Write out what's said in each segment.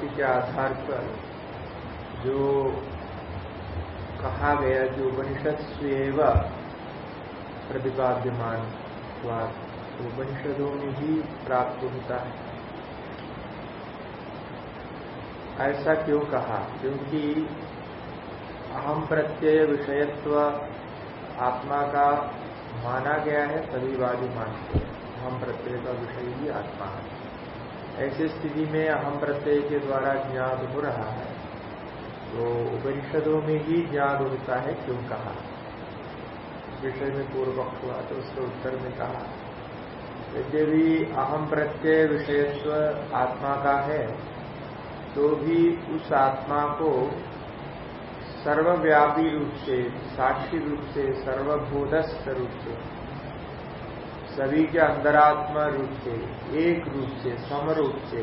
वाक्य के आधार पर जो कहा गया जो उपनिषद स्वेव प्रतिपाद्यमान स्वाद उपनिषदों में ही प्राप्त होता है। ऐसा क्यों कहा? क्योंकि अहम प्रत्यय विषयत्व आत्मा का माना गया है सभी वादी मानते अहम प्रत्यय का विषय ही आत्मा है। ऐसी स्थिति में अहम प्रत्यय के द्वारा ज्ञात हो रहा है। तो उपनिषदों में ही ज्ञान होता है क्यों कहा? विषय में पूर्व हुआ तो उसके उत्तर में कहा। यद्यपि अहम प्रत्यय विषयत्व आत्मा का है तो भी उस आत्मा को सर्वव्यापी रूप से, साक्षी रूप से सर्वबोधस्थ रूप से सभी के अंतरात्मा रूप से, एक रूप से सम रूप से,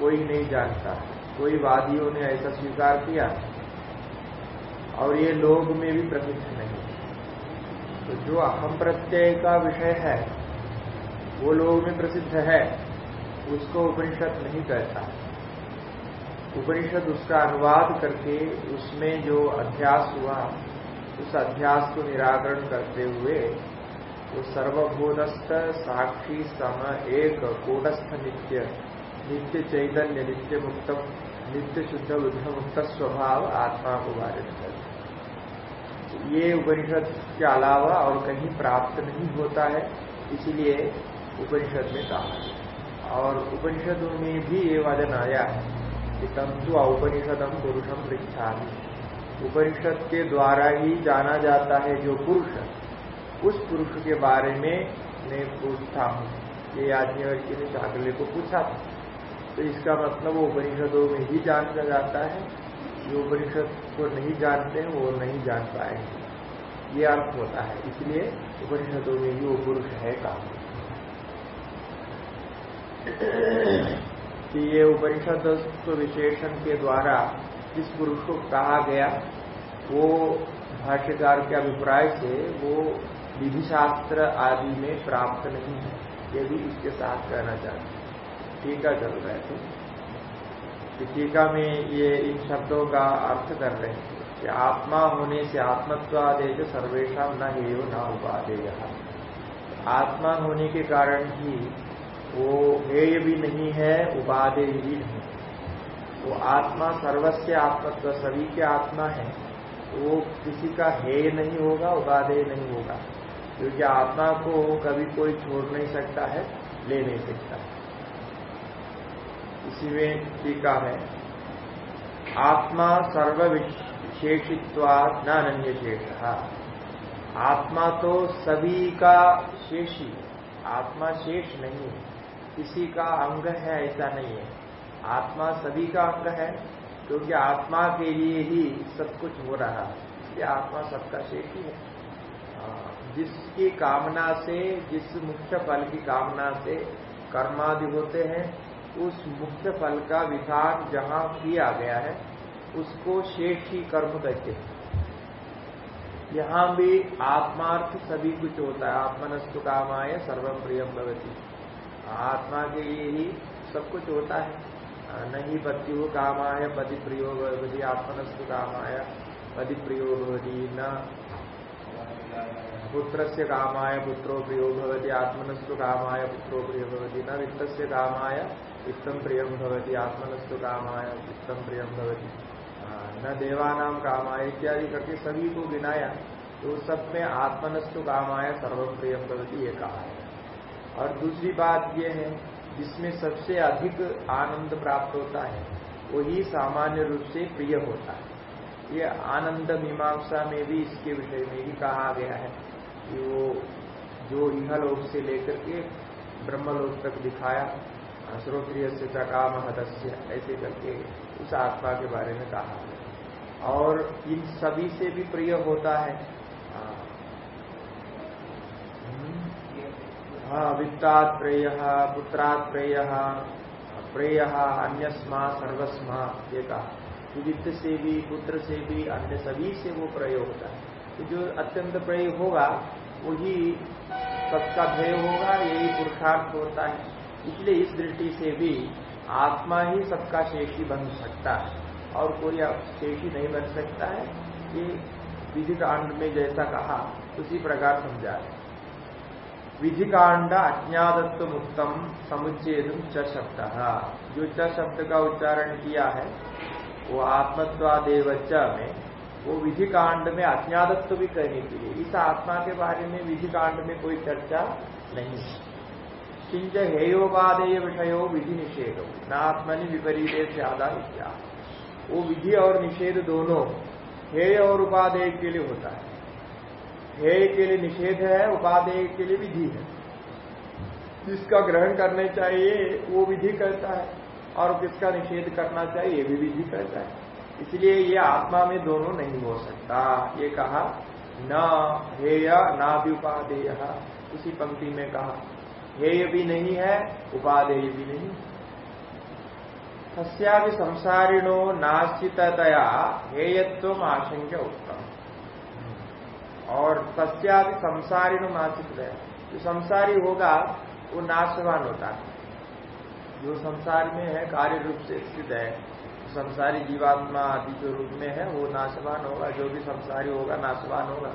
कोई नहीं जानता। कोई वादियों ने ऐसा स्वीकार किया? और ये लोग में भी प्रसिद्ध नहीं। तो जो अहम प्रत्यय का विषय है, वो लोग में प्रसिद्ध है, उसको उपनिषद नहीं कहता। उपनिषद उसका अनुवाद करके उसमें जो अध्यास हुआ, उस अध्यास को निराकरण करते हुए वो सर्वभूतस्थ साक्षी सम एक कूटस्थ नित्य। नित्य चैतन्य, नित्य मुक्त, नित्य शुद्ध, बुद्ध मुक्त स्वभाव आत्मा को बाधित कर ये उपनिषद के अलावा और कहीं प्राप्त नहीं होता है, इसीलिए उपनिषद में कहा और उपनिषदों में भी ये वचन आया है कि तंतु औपनिषदम पुरुषम पृच्छामी। उपनिषद के द्वारा ही जाना जाता है जो पुरुष उस पुरुष के बारे में मैं पूछता हूँ। ये याज्ञवल्क्य ने चाकले को पूछा था। तो इसका मतलब वो उपनिषदों में ही जाना जाता है। जो उपनिषद को नहीं जानते हैं, वो नहीं जान पाएँगे ये अर्थ होता है। इसलिए उपनिषदों में ही वो पुरुष है काम कि ये उपनिषद विशेषण के द्वारा जिस पुरुष को कहा गया, वो भाष्यकार के अभिप्राय से वो विधि शास्त्र आदि में प्राप्त नहीं है। ये भी इसके साथ कहना चाहते हैं। टीका चल रहे थे कि टीका में ये इन शब्दों का अर्थ कर रहे हैं कि आत्मा होने से आत्मत्वादेश सर्वेशा न हेय न उपादेय। आत्मा होने के कारण ही वो हेय भी नहीं है, उपादेय भी नहीं वो आत्मा सर्वस्व आत्मत्व, सभी के आत्मा है तो वो किसी का हेय नहीं होगा, उपादेय नहीं होगा। क्योंकि आत्मा को कभी कोई छोड़ नहीं सकता है, ले नहीं सकता इसी में टीका है, आत्मा सर्व विशेषित्वा न अन्य शेष आत्मा तो सभी का शेषी आत्मा शेष नहीं है, किसी का अंग है ऐसा नहीं है। आत्मा सभी का अंग है, क्योंकि आत्मा के लिए ही सब कुछ हो रहा है, ये आत्मा सबका शेष ही है। जिसकी कामना से, जिस मुख्य फल की कामना से कर्मादि होते हैं, उस मुख्य फल का विधान जहाँ किया गया है, उसको शेष ही कर्म कहते हैं। यहाँ भी आत्मार्थ सभी कुछ होता है। आत्मनस्तु कामाय सर्वम प्रियम भवती। आत्मा के लिए ही सब कुछ होता है। नहीं पत्यु कामाय, पति प्रियो भवती। आत्मनस्तु कामाय, पति प्रियो भवती। न पुत्र से कामाय पुत्रो प्रियो भवती, आत्मनस्तु कामाय पुत्रो प्रिय भवती। न वित्त से कामाय वित्तम प्रियम भवती, आत्मनस्तु कामाय वित्तम प्रियम भवती। न देवानाम कामाय इत्यादि करके सभी को गिनाया तो सब में आत्मनस्तु कामाय सर्वम प्रियम भवती ये कहा है। और दूसरी बात यह है, जिसमें सबसे अधिक आनंद प्राप्त होता है, वही सामान्य रूप से प्रिय होता है। ये आनंद मीमांसा में भी इसके विषय में ही कहा गया है। कि वो जो इहलोक से लेकर के ब्रह्मलोक तक दिखाया, श्रोत्रिय से चकाम हदस्य ऐसे करके उस आत्मा के बारे में कहा और इन सभी से भी प्रिय होता है। हाँ। वित्तात् प्रेय पुत्रात् प्रेय प्रेय अन्यस्मा, सर्वस्मा, ये कहा। वित्त से भी, पुत्र से भी, अन्य सभी से वो प्रयोग होता है। जो अत्यंत प्रयोग होगा, वही सबका भय होगा, यही पुरुषार्थ होता है। इसलिए इस दृष्टि से भी आत्मा ही सबका शेषी बन सकता है, और कोई शेषी नहीं बन सकता है। ये विधि कांड में जैसा कहा, उसी प्रकार समझा है। विधिकांड अज्ञातत्व उत्तम समुच्चेद च शब्द। जो च शब्द का उच्चारण किया है, वो आत्मत्वादेव च में वो विधि कांड में अज्ञातत्व भी कहने के लिए। इस आत्मा के बारे में विधि कांड में कोई चर्चा नहीं है। किंच हेयोपादेय विषयो विधि निषेध। न आत्मनि विपरीत से आधार क्या वो विधि और निषेध दोनों हेय और उपादेय के लिए होता है। हेय के लिए निषेध है, उपादेय के लिए विधि है। जिसका ग्रहण करने चाहिए, वो विधि करता है। और किसका निषेध करना चाहिए, ये भी विधि करता है। इसलिए ये आत्मा में दोनों नहीं हो सकता। ये कहा, न हेय ना भी उपादेय उसी पंक्ति में कहा, हेय भी नहीं है, उपादेय भी नहीं। सस्या संसारिणो नाश्चितया हेयत्व आशंक्य उत्तम और सस्यादि संसारी नो नाशित जो संसारी होगा, वो नाशवान होता है। जो संसार में है, कार्य रूप से स्थित है। संसारी जीवात्मा आदि जो रूप में है, वो नाशवान होगा, जो भी संसारी होगा, नाशवान होगा।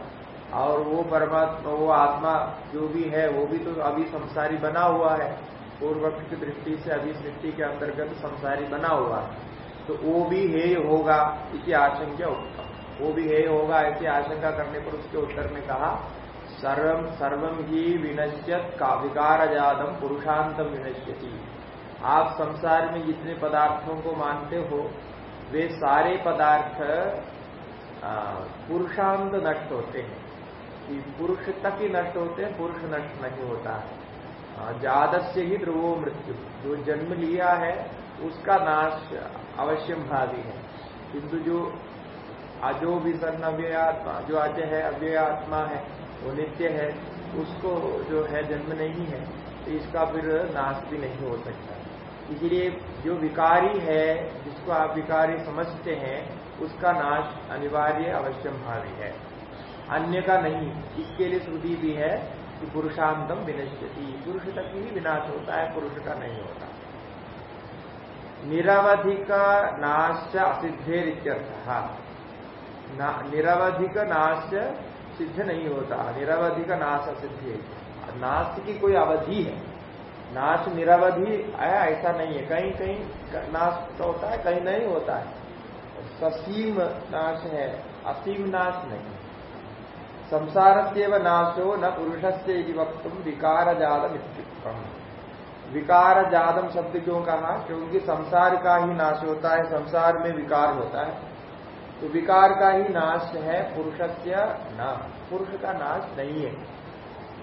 और वो परमात्मा, वो आत्मा जो भी है, वो भी तो अभी संसारी बना हुआ है। पूर्व की दृष्टि से अभी सृष्टि के अंतर्गत संसारी बना हुआ है। तो वो भी हेय होगा इसी आशंका उत्तम वो भी हे होगा ऐसी आशंका करने पर उसके उत्तर में कहा सर्वम सर्वम ही विनश्यत का विकार जातम पुरुषांतम विनश्यति। आप संसार में जितने पदार्थों को मानते हो, वे सारे पदार्थ पुरुषांत नष्ट होते हैं। कि पुरुष तक ही नष्ट होते हैं, पुरुष नष्ट नहीं होता। है जादस्य ही ध्रुवो मृत्यु। जो जन्म लिया है, उसका नाश अवश्यम भावी है। किंतु जो अजो भी सन अव्ययात्मा, जो अजय है अव्यय आत्मा है, वो नित्य है, उसको जो है, जन्म नहीं है तो इसका फिर नाश भी नहीं हो सकता। इसलिए जो विकारी है, जिसको आप विकारी समझते हैं, उसका नाश अनिवार्य अवश्यम भावी है। अन्य का नहीं, इसके लिए श्रुति भी है कि पुरुषांतम विनश्यति। पुरुष तक ही विनाश होता है, पुरुष का नहीं होता। निरवधिक नाश असिद्धेर निरवधि का नाश सिद्ध नहीं होता। निरवधिक नाश सिद्ध है नाश की कोई अवधि है। नाश निरवधि है ऐसा नहीं है। कहीं कहीं नाश तो होता है, कहीं नहीं होता है। ससीम नाश है, असीम नाश नहीं संसार से नाशो न पुरुष से वक्त विकार जादम विकार जादम शब्द क्यों कहा? क्योंकि संसार का ही नाश होता है, संसार में विकार होता है। तो विकार का ही नाश है पुरुष से न। पुरुष का नाश नहीं है।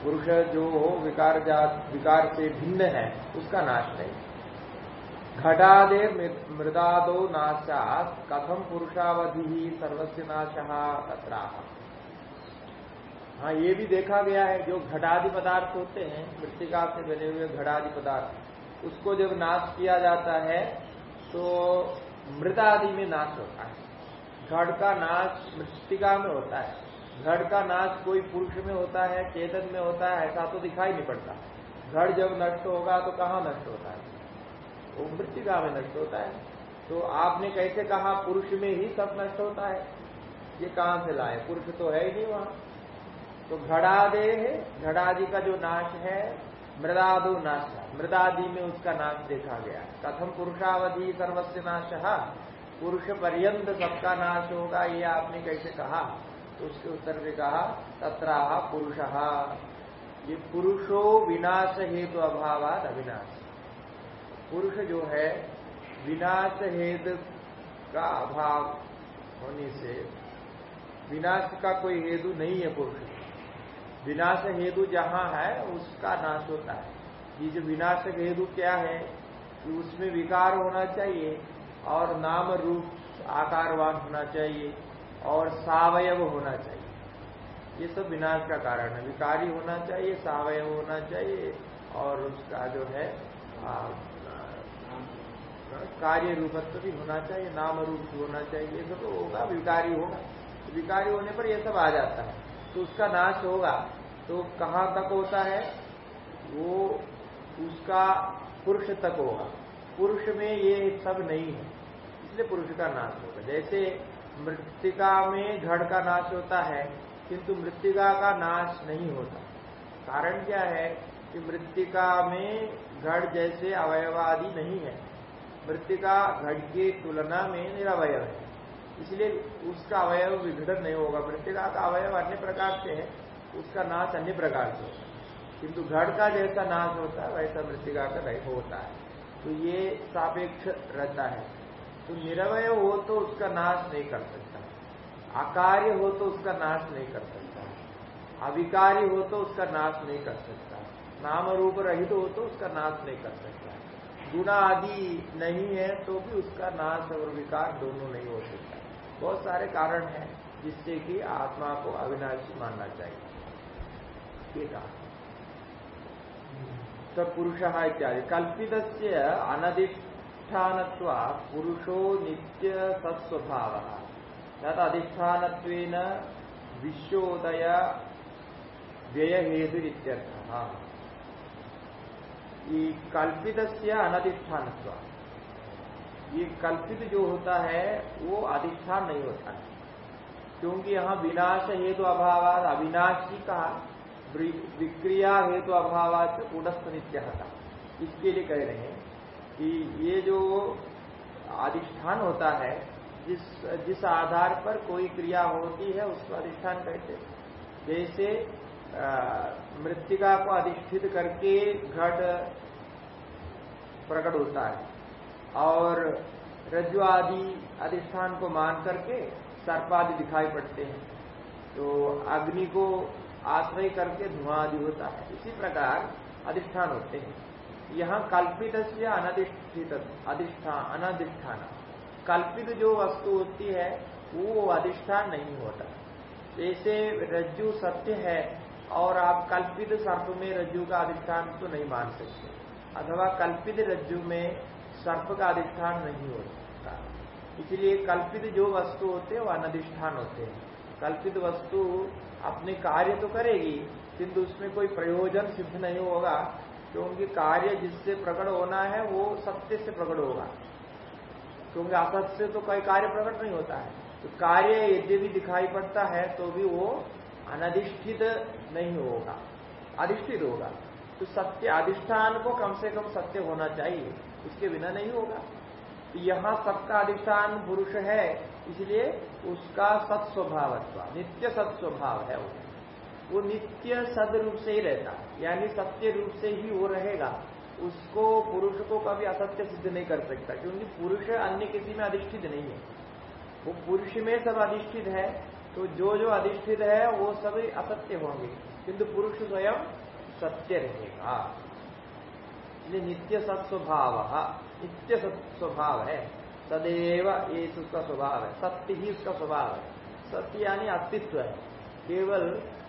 पुरुष जो हो विकार जात, विकार से भिन्न है, उसका नाश नहीं। घटादे मृदादो नाशा कथम पुरुषावधि सर्वस्व नाश तथा हाँ ये भी देखा गया है, जो घटादि पदार्थ होते हैं मृतिका से बने हुए घटादि पदार्थ, उसको जब नाश किया जाता है तो मृदादि में नाश होता है। घट का नाश मृतिका में होता है। घड़ का नाश कोई पुरुष में होता है, चेतन में होता है, ऐसा तो दिखाई नहीं पड़ता। घड़ जब नष्ट होगा तो कहाँ नष्ट होता है? वो मृतिका में नष्ट होता है। तो आपने कैसे कहा पुरुष में ही सब नष्ट होता है? ये कहाँ से लाए? पुरुष तो है ही नहीं वहाँ। तो घड़ादे है घड़ादि का जो नाश है, मृदादो नाश मृदादि में उसका नाश देखा गया। कथम पुरुषावधि सर्वस्व नाश। पुरुष पर्यंत सबका नाश होगा, ये आपने कैसे कहा? तो उसके उत्तर में कहा, तत्राह पुरुष। ये पुरुषो विनाश हेतु अभाव अविनाश। पुरुष जो है, विनाश हेतु का अभाव होने से विनाश का कोई हेतु नहीं है पुरुष। विनाश हेतु जहाँ है, उसका नाश होता है। ये जो विनाशक हेतु क्या है, कि उसमें विकार होना चाहिए और नाम रूप आकारवान होना चाहिए। और सावयव होना चाहिए। ये सब विनाश का कारण है। विकारी होना चाहिए, सावयव होना चाहिए, और उसका जो है कार्य रूपत्व भी होना चाहिए, नाम रूप होना चाहिए। ये सब होगा, विकारी होगा। विकारी होने पर यह सब आ जाता है। तो उसका नाश होगा। तो कहाँ तक होता है? वो उसका पुरुष तक होगा। पुरुष में ये सब नहीं है। इसलिए पुरुष का नाश होगा। जैसे मृतिका में घड़ का नाश होता है, किंतु मृतिका का नाश नहीं होता। कारण क्या है कि मृतिका में घड़ जैसे अवयवादि नहीं है। मृतिका घड़ की तुलना में निरवय है। इसलिए उसका अवयव विघटन नहीं होगा। मृतिका का अवयव अन्य प्रकार से है, उसका नाश अन्य प्रकार से होता है किंतु घड़ का जैसा नाश होता है, वैसा मृतिका का नहीं होता है। तो ये सापेक्ष रहता है। तो निरवय हो तो उसका नाश नहीं कर सकता। अकार्य हो तो उसका नाश नहीं कर सकता। अविकारी हो तो उसका नाश नहीं कर सकता। नाम रूप रहित हो तो उसका नाश नहीं कर सकता। गुणा आदि नहीं है तो भी उसका नाश और विकार दोनों नहीं हो सकता। बहुत सारे कारण हैं जिससे कि आत्मा को अविनाशी मानना चाहिए। ये कहा तो पुरुष इत्यादि। कल्पित अनदिष्ट अधिष्ठान पुरुषो नित्य सत्स्वभाव। अधिष्ठान विश्वोदय व्यय हेतु कल्पित अनधिष्ठान ये कल्पित जो होता है, वो अधिष्ठान नहीं होता है। क्योंकि यहाँ विनाश हेतु अभाव अविनाशी का विक्रिया हेतु अभाव कूटस्थ नित्य इसके लिए कह रहे हैं कि ये जो अधिष्ठान होता है, जिस जिस आधार पर कोई क्रिया होती है, उसको अधिष्ठान कहते जैसे मृतिका को अधिष्ठित करके घट प्रकट होता है, और रज्जु आदि अधिष्ठान को मान करके सर्प आदि दिखाई पड़ते हैं तो अग्नि को आश्रय करके धुआँ आदि होता है। इसी प्रकार अधिष्ठान होते हैं। यहाँ कल्पित से अनधिष्ठित अधिष्ठान अनधिष्ठान। कल्पित जो वस्तु होती है, वो अधिष्ठान नहीं होता। जैसे रज्जु सत्य है, और आप कल्पित सर्प में रज्जु का अधिष्ठान तो नहीं मान सकते। अथवा कल्पित रज्जु में सर्प का अधिष्ठान नहीं होता इसलिए कल्पित जो वस्तु होते हैं, वो अनधिष्ठान होते हैं। कल्पित वस्तु अपने कार्य तो करेगी, किंतु उसमें कोई प्रयोजन सिद्ध नहीं होगा। क्योंकि कार्य जिससे प्रकट होना है, वो सत्य से प्रकट होगा। क्योंकि असत्य से तो कोई कार्य प्रकट नहीं होता है। तो कार्य यदि भी दिखाई पड़ता है तो भी वो अनधिष्ठित नहीं होगा, अधिष्ठित होगा। तो सत्य, अधिष्ठान को कम से कम सत्य होना चाहिए उसके बिना नहीं होगा। तो यहाँ सबका अधिष्ठान पुरुष है, इसलिए उसका सत्स्वभावत्व, नित्य सत्स्वभाव है वो। वो नित्य सद रूप से ही रहता। यानी सत्य रूप से ही वो रहेगा। उसको पुरुष को कभी असत्य सिद्ध नहीं कर सकता, क्योंकि पुरुष अन्य किसी में अधिष्ठित नहीं है। वो पुरुष में सब अधिष्ठित है तो जो जो अधिष्ठित है, वो सभी असत्य होंगे। किंतु पुरुष स्वयं सत्य रहेगा। इसलिए नित्य सत्स्वभाव, नित्य स्वभाव है। सदैव ये उसका स्वभाव है। सत्य ही उसका स्वभाव है। सत्य यानी अस्तित्व है। केवल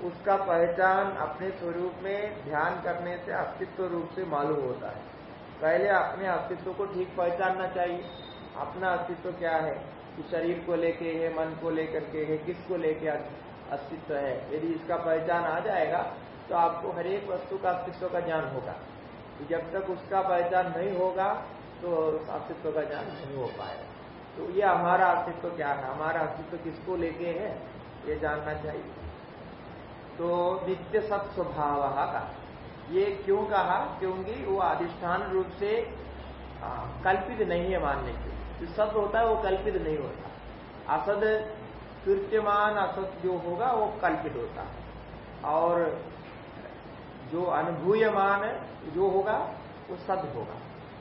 उसका पहचान अपने स्वरूप में ध्यान करने से अस्तित्व रूप से मालूम होता है। पहले अपने अस्तित्व को ठीक पहचानना चाहिए। अपना अस्तित्व क्या है? कि शरीर को लेके है, मन को लेकर के है किसको लेके अस्तित्व है? यदि इसका पहचान आ जाएगा तो आपको हर एक वस्तु का अस्तित्व का ज्ञान होगा। जब तक उसका पहचान नहीं होगा तो अस्तित्व का ज्ञान नहीं हो पाएगा। तो ये हमारा अस्तित्व क्या है? हमारा अस्तित्व किसको लेके है? ये जानना चाहिए। तो नित्य सत्स्वभाव का ये क्यों कहा? क्योंकि वो अधिष्ठान रूप से कल्पित नहीं है मानने के जो सत होता है वो कल्पित नहीं होता। असद कृत्यमान असत जो होगा वो कल्पित होता है। और जो अनुभूयमान जो होगा, वो सद होगा।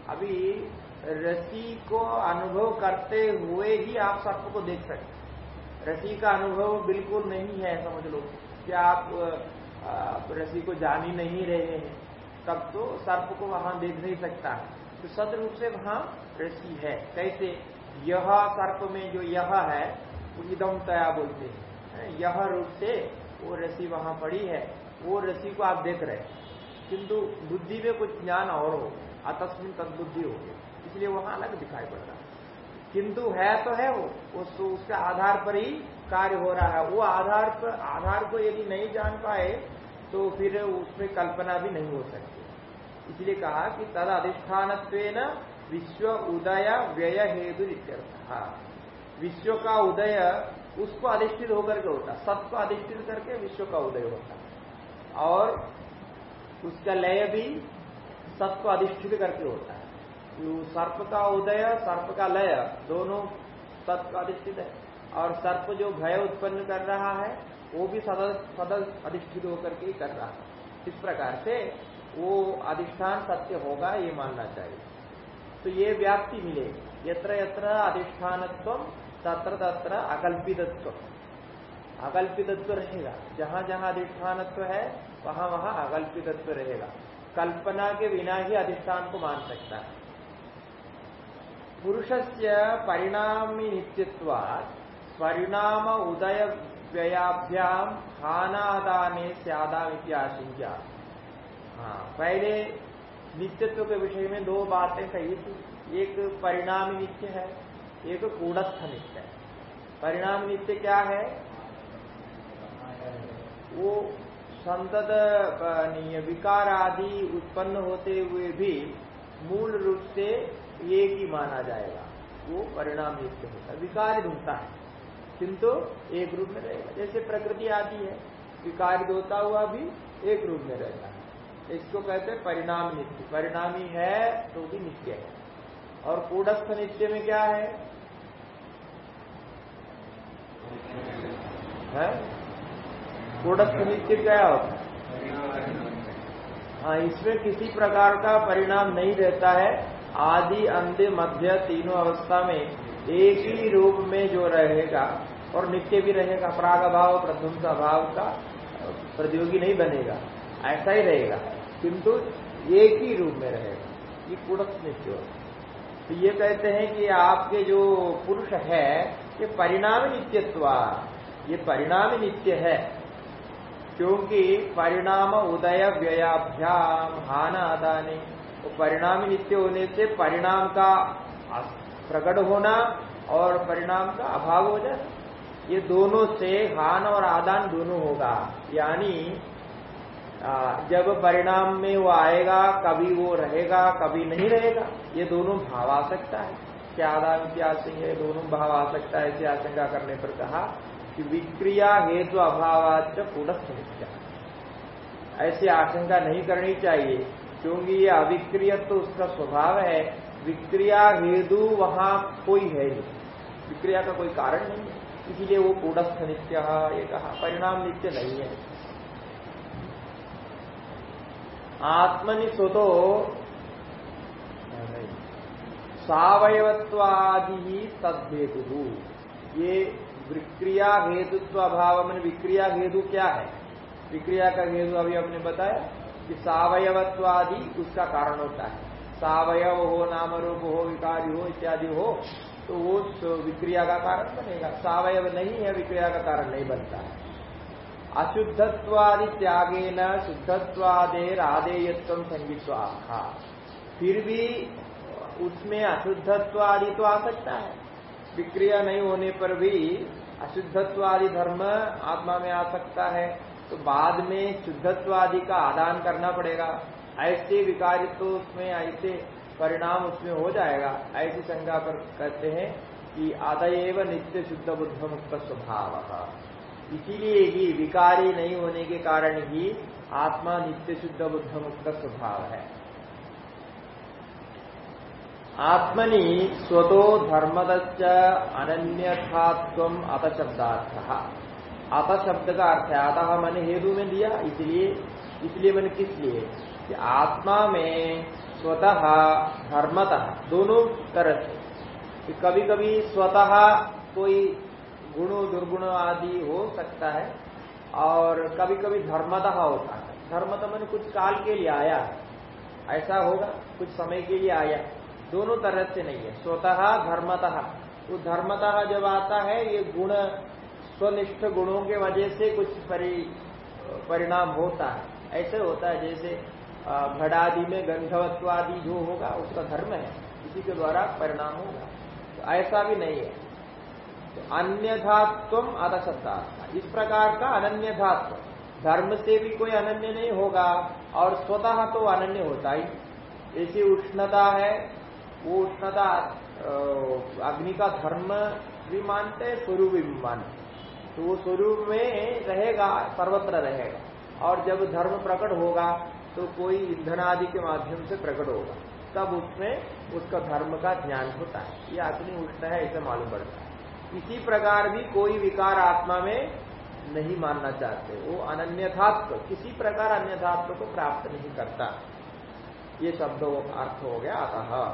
अभी रसी को अनुभव करते हुए ही आप सर्प को देख सकते रसी का अनुभव बिल्कुल नहीं है, समझ लो। कि आप रसी को जान ही नहीं रहे हैं तब तो सर्प को वहाँ देख नहीं सकता तो सद रूप से वहाँ रसी है। कैसे? यह सर्प में जो यह है वो इदम तया बोलते हैं। यह रूप से वो रसी वहाँ पड़ी है। वो रसी को आप देख रहे किंतु बुद्धि में कुछ ज्ञान और हो अतस्मिन तदबुद्धि हो इसलिए वहाँ अलग दिखाई पड़ रहा किंतु है तो है वो उस, उसके आधार पर ही कार्य हो रहा है। वो आधार पर, आधार को यदि नहीं जान पाए तो फिर उसमें कल्पना भी नहीं हो सकती। इसलिए कहा कि तद अधिष्ठान विश्व उदय व्यय हेतु विश्व का उदय उसको अधिष्ठित होकर के होता सत को अधिष्ठित करके विश्व का उदय होता और उसका लय भी सत को अधिष्ठित करके होता है। सर्प का उदय, सर्प का लय, दोनों सत का अधिष्ठित है। और सर्प जो भय उत्पन्न कर रहा है, वो भी सदल सदल अधिष्ठित होकर के कर रहा है। इस प्रकार से वो अधिष्ठान सत्य होगा, ये मानना चाहिए। तो ये व्याप्ति मिलेगी यत्र यत्र अधिष्ठानत्व, तत्र तत्र अकल्पितत्व। अकल्पितत्व रहेगा। जहाँ जहाँ अधिष्ठानत्व है, वहाँ वहाँ अकल्पितत्व रहेगा। कल्पना के बिना ही अधिष्ठान को मान सकता है। पुरुष से परिणामी नित्यत्वात् परिणाम उदय व्ययाभ्याम हानादाने स्यादाम इत्याशंका हाँ पहले नित्यत्व के विषय में दो बातें कही थी। एक परिणाम नित्य है, एक कूड़स्थ नित्य है। परिणाम नित्य क्या है? वो संतत विकार आदि उत्पन्न होते हुए भी मूल रूप से एक ही माना जाएगा। वो परिणाम नित्य होता है, विकार ढूंढता है। किंतु एक रूप में रहेगा। जैसे प्रकृति आदि है विकारित होता हुआ भी एक रूप में रहता है। इसको कहते हैं परिणाम नित्य। परिणामी है तो भी नित्य है। और कूटस्थ नित्य में क्या है, है? कूटस्थ नित्य क्या होता है? हाँ इसमें किसी प्रकार का परिणाम नहीं रहता है। आदि अंत्य मध्य तीनों अवस्था में एक ही रूप में जो रहेगा, और नित्य भी रहेगा, प्राग भाव प्रध्वंस भाव का प्रतियोगी नहीं बनेगा, ऐसा ही रहेगा। किंतु एक ही रूप में रहेगा, ये कुड़क नित्य तो ये कहते हैं कि आपके जो पुरुष है, ये परिणाम नित्यत्व ये परिणाम नित्य है। क्योंकि परिणाम उदय व्ययाभ्याम हान आदाने परिणाम नित्य होने से परिणाम का प्रकट होना और परिणाम का अभाव हो जाए। ये दोनों से हान और आदान दोनों होगा। यानी जब परिणाम में वो आएगा, कभी वो रहेगा, कभी नहीं रहेगा, ये दोनों भाव आ सकता है। क्या आदान की आशंका दोनों भाव आ सकता है ऐसी आशंका करने पर कहा कि विक्रिया हेतु अभावाच पुनः ऐसी आशंका नहीं करनी चाहिए। क्योंकि ये अविक्रिय तो उसका स्वभाव है। विक्रिया हेतु वहाँ कोई है नहीं। विक्रिया का कोई कारण नहीं है। इसीलिए वो कूटस्थ नित्य, ये कहा, परिणाम नित्य नहीं है। आत्मनि स्वतो सावयवत्वादि ही ये विक्रिया हेतुत्व अभाव, मैंने विक्रिया हेतु क्या है? विक्रिया का हेतु अभी हमने बताया। कि सावयवत्वादि उसका कारण होता है। सावयव हो नाम रूप हो विकारी हो इत्यादि हो तो वो विक्रिया का कारण बनेगा। सावयव नहीं है, विक्रिया का कारण नहीं बनता। है अशुद्धत्वादि त्यागे न शुद्धत्वादेर आदेयत्व संगीत आखा फिर भी उसमें अशुद्धत्व आदि तो आ सकता है। विक्रिया नहीं होने पर भी अशुद्धत्व आदि धर्म आत्मा में आ सकता है। तो बाद में शुद्धत्व आदि का आदान करना पड़ेगा। ऐसे विकारित्व तो उसमें, ऐसे परिणाम उसमें हो जाएगा। ऐसी संज्ञा पर कहते हैं कि आदयव नित्य शुद्ध बुद्ध मुक्त स्वभाव। इसीलिए ही विकारी नहीं होने के कारण ही आत्मा नित्य शुद्ध बुद्ध मुक्त स्वभाव है। आत्मनि स्वतो धर्मदच्च अनन्यथात्व अत अत शब्द का अर्थ है, अतः मैंने हेतु में दिया इसलिए इसलिए मैंने किस लिए? कि आत्मा में स्वतः धर्मतः, दोनों तरह से। कभी कभी स्वतः कोई गुण, दुर्गुण आदि हो सकता है, और कभी कभी धर्मतः होता है। धर्मतः मैंने कुछ काल के लिए आया। ऐसा होगा, कुछ समय के लिए आया। दोनों तरह से नहीं है। स्वतः धर्मतः। तो धर्मतः जब आता है, ये गुण स्वनिष्ठ गुणों के वजह से कुछ परि, परिणाम होता है। ऐसे होता है जैसे घड़ादि में गंधवत्व आदि जो होगा उसका धर्म है। इसी के द्वारा परिणाम होगा। तो ऐसा भी नहीं है। तो अन्यधात्व अधशब्दार्थ इस प्रकार का अनन्यधात्व। धर्म से भी कोई अनन्य नहीं होगा और स्वतः तो अनन्य होता ही। ऐसी उष्णता है वो उष्णता अग्नि का धर्म भी मानते हैं स्वरूप भी मानते तो वो स्वरूप में रहेगा, सर्वत्र रहेगा। और जब धर्म प्रकट होगा तो कोई ईंधन आदि के माध्यम से प्रकट होगा। तब उसमें, उसका धर्म का ज्ञान होता है। ये अग्नि उष्ण है, ऐसा मालूम पड़ता है। इसी प्रकार भी कोई विकार आत्मा में नहीं मानना चाहते। वो अनन्यथात्व, किसी प्रकार अन्यथात्व को प्राप्त नहीं करता। ये शब्द अर्थ हो गया अतः।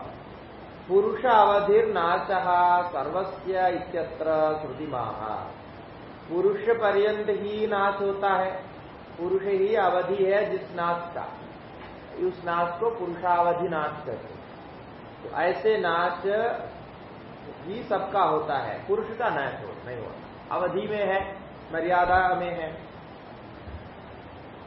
पुरुष अवधिर नाच सर्वस्व इत्यत्र श्रुति पुरुष पर्यंत ही नाच होता है। पुरुष ही अवधि है जिस नाच का। उस नाच को पुरुषावधि नाच करते तो ऐसे नाच ही सबका होता है। पुरुष का नाच हो, नहीं होता अवधि में है, मर्यादा में है।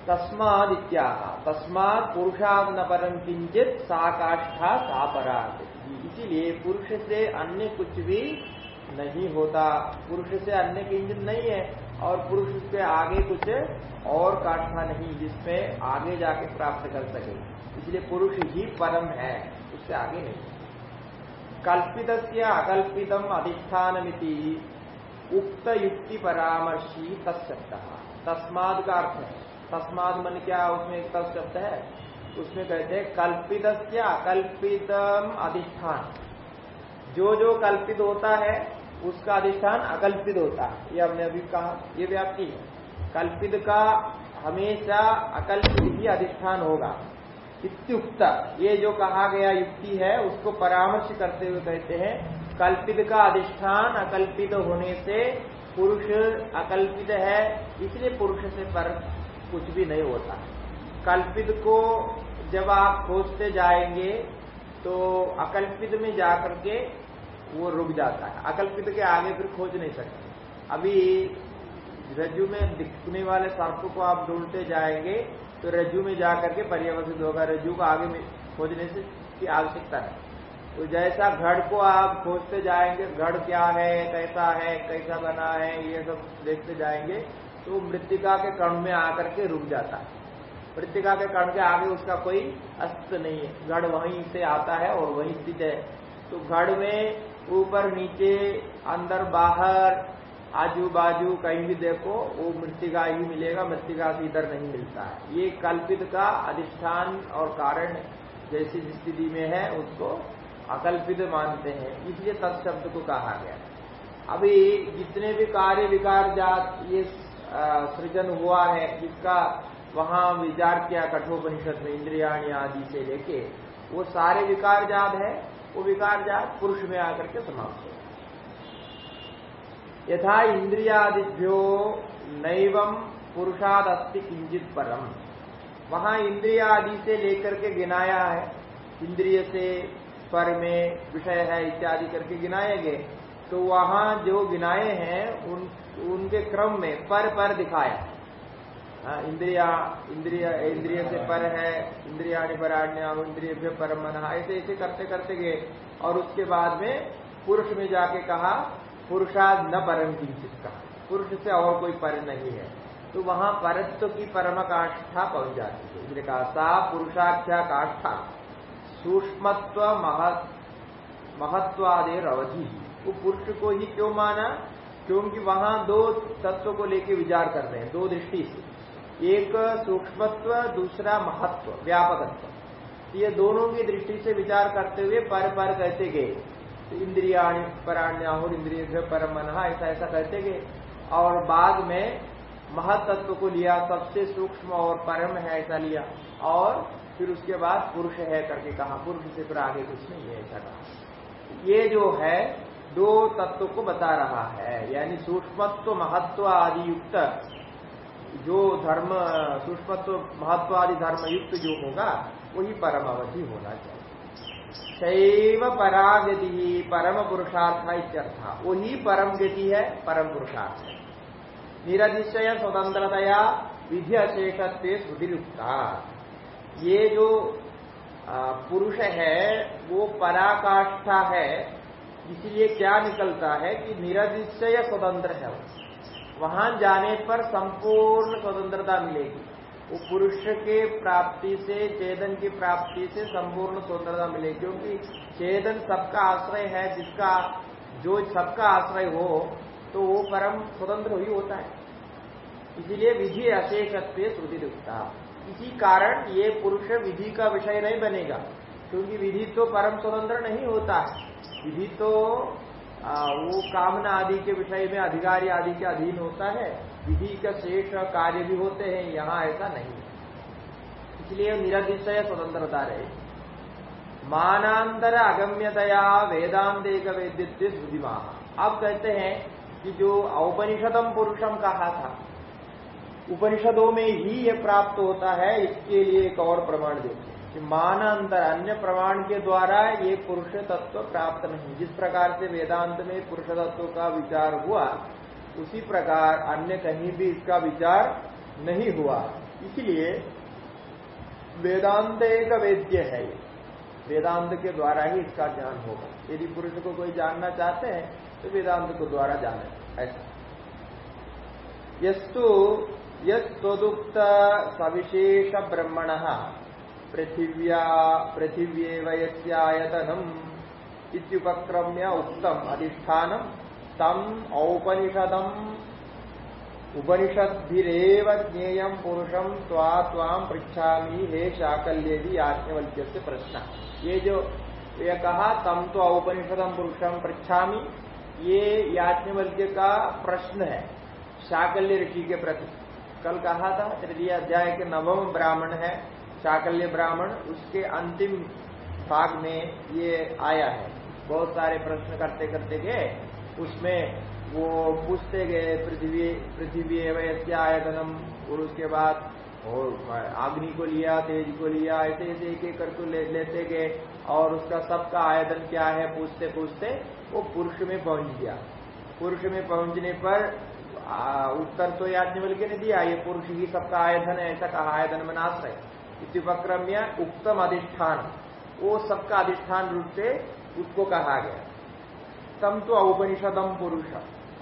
तस्माद इत्या तस्मात पुरुषाद न परम किंचित साकाष्ठा सापराध इसीलिए पुरुष से अन्य कुछ भी नहीं होता। पुरुष से अन्य इंजन नहीं है और पुरुष के आगे कुछ और काष्ठा नहीं जिसमें आगे जाके प्राप्त कर सके। इसलिए पुरुष ही परम है, उससे आगे नहीं। कल्पित अकल्पितम अधिष्ठान मिति उक्त युक्ति परामर्शी तत्शब्द। तस्माद का अर्थ है। तस्माद मन क्या उसमें एक तत्शब्द है? उसमें कहते हैं कल्पित अकल्पितम अधिष्ठान। जो जो कल्पित होता है उसका अधिष्ठान अकल्पित होता है। ये हमने अभी कहा, ये व्याप्ति है। कल्पित का हमेशा अकल्पित ही अधिष्ठान होगा। इत्युक्त, ये जो कहा गया युक्ति है, उसको परामर्श करते हुए कहते हैं, कल्पित का अधिष्ठान अकल्पित होने से पुरुष अकल्पित है, इसलिए पुरुष से पर कुछ भी नहीं होता। कल्पित को जब आप खोजते जाएँगे तो अकल्पित में जाकर के वो रुक जाता है। अकल्पित के आगे फिर खोज नहीं सकते। अभी रज्जु में दिखने वाले सर्प को आप ढूंढते जाएँगे तो रज्जु में जाकर के पर्यावसित होगा। रज्जु को आगे में खोजने से की आवश्यकता है। तो जैसा घड़ को आप खोजते जाएँगे, घड़ क्या है, कैसा है, कैसा बना है, ये सब देखते जाएँगे तो मृतिका के कण में आकर के रुक जाता है। मृतिका के कण के आगे उसका कोई अस्त्र नहीं है। घड़ वहीं से आता है और वहीं स्थित है। तो घड़ में ऊपर, नीचे, अंदर, बाहर आजू बाजू कहीं भी देखो, वो मृतिका ही मिलेगा, मृतिका से इधर नहीं मिलता है। ये कल्पित का अधिष्ठान और कारण जैसी स्थिति में है, उसको अकल्पित मानते हैं। इसलिए तत्शब्द को कहा गया अभी जितने भी कार्य विकार जात, ये सृजन हुआ है, जिसका वहाँ विचार किया, कठोपनिषद में, इंद्रियाणी आदि से लेके, वो सारे विकार जात है। वो विकार जात पुरुष में आकर के समाप्त हो यथा इंद्रियादिभ्यो नैवम पुरुषाद अस्ति किंचित परम। वहाँ इंद्रिया आदि से लेकर के गिनाया है। इंद्रिय से स्वर में विषय है इत्यादि करके गिनाए गए। तो वहाँ जो गिनाए हैं उन उनके क्रम में पर पर दिखाया। हाँ, इंद्रिया, इंद्रिय इंद्रिय से पर है इंद्रिया पराण्य इंद्रिय पर मन, ऐसे ऐसे करते करते गए। और उसके बाद में पुरुष में जाके कहा पुरुषाद न परम किंचित कहा पुरुष से और कोई पर नहीं है। तो वहाँ परत्व की परम काष्ठा पहुँच जाती है। इसलिए कहा, सा पुरुषाख्या काष्ठा, सूक्ष्मत्व महत्वादे अवधि वो पुरुष को ही क्यों माना? क्योंकि वहाँ दो तत्व को लेकर विचार कर रहे हैं, दो दृष्टि से। एक सूक्ष्मत्व, दूसरा महत्व, व्यापकत्व। ये दोनों की दृष्टि से विचार करते हुए पर पर कहते गए? तो इंद्रिया पराण्याहुर इंद्रिय परम मन ऐसा ऐसा कहते गए? और बाद में महत्व को लिया, सबसे सूक्ष्म और परम है ऐसा लिया। और फिर उसके बाद पुरुष है करके कहा। पुरुष से फिर आगे कुछ नहीं है ऐसा कहा। ये जो है, दो तत्व को बता रहा है। यानी सूक्ष्मत्व महत्व आदि युक्त जो धर्म सूक्ष्मत्व महत्व आदि धर्म युक्त जो होगा, वही परम अवधि होना चाहिए। शैव परागति परम पुरुषार्थ इत्यर्थ। वही परम गति है, परम पुरुषार्थ है। निरधिशय स्वतंत्रतया विधि अशेषत्व श्रुतियुक्ता ये जो पुरुष है, वो पराकाष्ठा है, इसलिए क्या निकलता है कि निरधिशय स्वतंत्र है वहाँ जाने पर संपूर्ण स्वतंत्रता मिलेगी। वो पुरुष के प्राप्ति से, चेतन की प्राप्ति से संपूर्ण स्वतंत्रता मिलेगी। क्योंकि चेतन सबका आश्रय है, जिसका, जो सबका आश्रय हो तो वो परम स्वतंत्र ही होता है। इसीलिए विधि अशेषत्व श्रुति रुकता इसी कारण ये पुरुष विधि का विषय नहीं बनेगा, क्योंकि विधि तो परम स्वतंत्र नहीं होता है। विधि तो वो कामना आदि के विषय में, अधिकारी आदि के अधीन होता है। विधि का शेष कार्य भी होते हैं, यहाँ ऐसा नहीं इसलिए निरधिशय स्वतंत्रता रहे। मानांतर अगम्यतया वेदांत एक वेद्य बुद्धिमा। अब कहते हैं कि जो औपनिषदम पुरुषम कहा था, उपनिषदों में ही ये प्राप्त होता है, इसके लिए एक और प्रमाण देते कि मान अंतर अन्य प्रमाण के द्वारा ये पुरुष तत्व प्राप्त नहीं। जिस प्रकार से वेदांत में पुरुष तत्व का विचार हुआ, उसी प्रकार अन्य कहीं भी इसका विचार नहीं हुआ। इसलिए वेदांत एक वेद्य है। वेदांत के द्वारा ही इसका ज्ञान होगा। यदि पुरुष को कोई जानना चाहते हैं तो वेदांत को द्वारा जाने ऐसा। यस्तु यदुक्त सविशेष ब्रह्मण। पृथिव्या पृथिव्येव यस्यायतनम इत्युपक्रम्य उक्तम अधिष्ठान तम औपनिषदम। उपनिषद्भिरेव ज्ञेय पुरुषम त्वाम पृछा हे शाकल्य भी से प्रश्न। ये जो ये कहा, तम तो औपनिषदम पुरुषम पृछा ये याज्ञवल्क्य का प्रश्न है शाकल्य ऋषि के प्रति। कल कहा था, तृतीय अध्याय के नवम ब्राह्मण है चाकल्य ब्राह्मण उसके अंतिम भाग में ये आया है। बहुत सारे प्रश्न करते करते गए उसमें वो पूछते गए पृथ्वी पृथ्वी एवं आयतनम और उसके बाद और अग्नि को लिया तेज को लिया ऐसे ऐसे एक एक करके ले, लेते गए। और उसका सबका आयतन क्या है पूछते पूछते वो पुरुष में पहुँच गया। पुरुष में पहुँचने पर आ, उत्तर तो याज्ञवल्क्य ने दिया ये पुरुष ही सबका आयधन है ऐसा कहा आयधन में नाश्रय इतिपक्रम्य उत्तम अधिष्ठान। वो सबका अधिष्ठान रूप से उसको कहा गया। तम तो औपनिषदम पुरुष।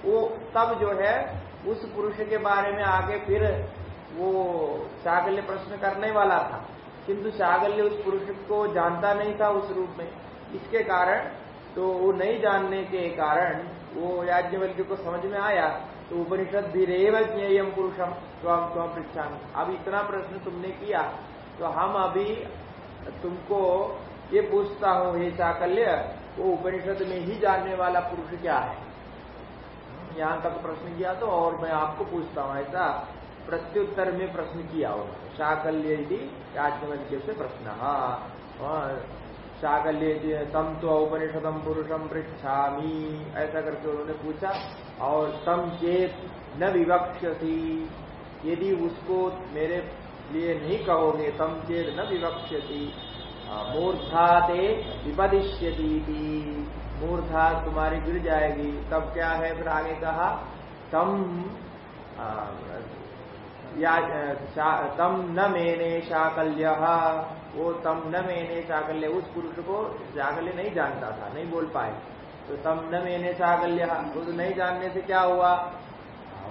वो तब जो है, उस पुरुष के बारे में आगे फिर वो शागल्य प्रश्न करने वाला था। किंतु शागल्य उस पुरुष को जानता नहीं था उस रूप में। इसके कारण तो वो नहीं जानने के कारण, वो याज्ञवल्क्य को समझ में आया तो उपनिषद भी रेव ज्ञेयम पुरुषम तो हम तो पृछा अब इतना प्रश्न तुमने किया तो हम अभी तुमको ये पूछता हूँ, हे चाकल्य, वो उपनिषद में ही जानने वाला पुरुष क्या है? यहाँ तक प्रश्न किया तो और मैं आपको पूछता हूँ, ऐसा प्रत्युत्तर में प्रश्न किया उन्होंने शाकल्य याज्ञवल्क्य से प्रश्न। शाकल्य तम तो औपनिषदम पुरुषम पृछामी ऐसा करके उन्होंने पूछा, और तम चेत न विवक्षसी यदि उसको मेरे लिए नहीं कहोगे तम चेत न विवक्षती मूर्धा ते विपदिश्यती मूर्धा तुम्हारी गिर जाएगी। तब क्या है फिर आगे कहा? तम या तम न मेने शाकल्य। वो तम न मेने शाकल्य, उस पुरुष को शाकल्य नहीं जानता था, नहीं बोल पाए। तो तम न मेने शाकल्य वो तो नहीं जानने से क्या हुआ?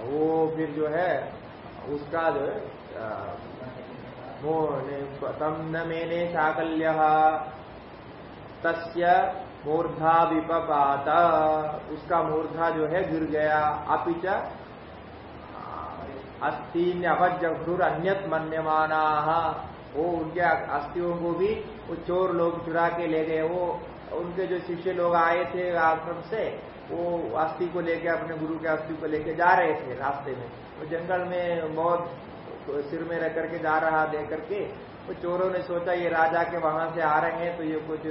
वो फिर जो है, उसका जो तम न मेने शाकल्य तस्य मूर्धा विपात उसका मूर्धा जो है, गिर गया। अपिच अस्तीन्य अपजघ्रुर अन्यत मन्यमाना। वो उनके अस्थियों को भी वो चोर लोग चुरा के ले गए। वो, उनके जो शिष्य लोग आए थे आश्रम से, वो अस्थि को लेके, अपने गुरु के अस्थि को लेके जा रहे थे रास्ते में। वो जंगल में बहुत सिर में रह करके जा रहा, देख करके। वो तो चोरों ने सोचा, ये राजा के वहाँ से आ रहे हैं तो ये कुछ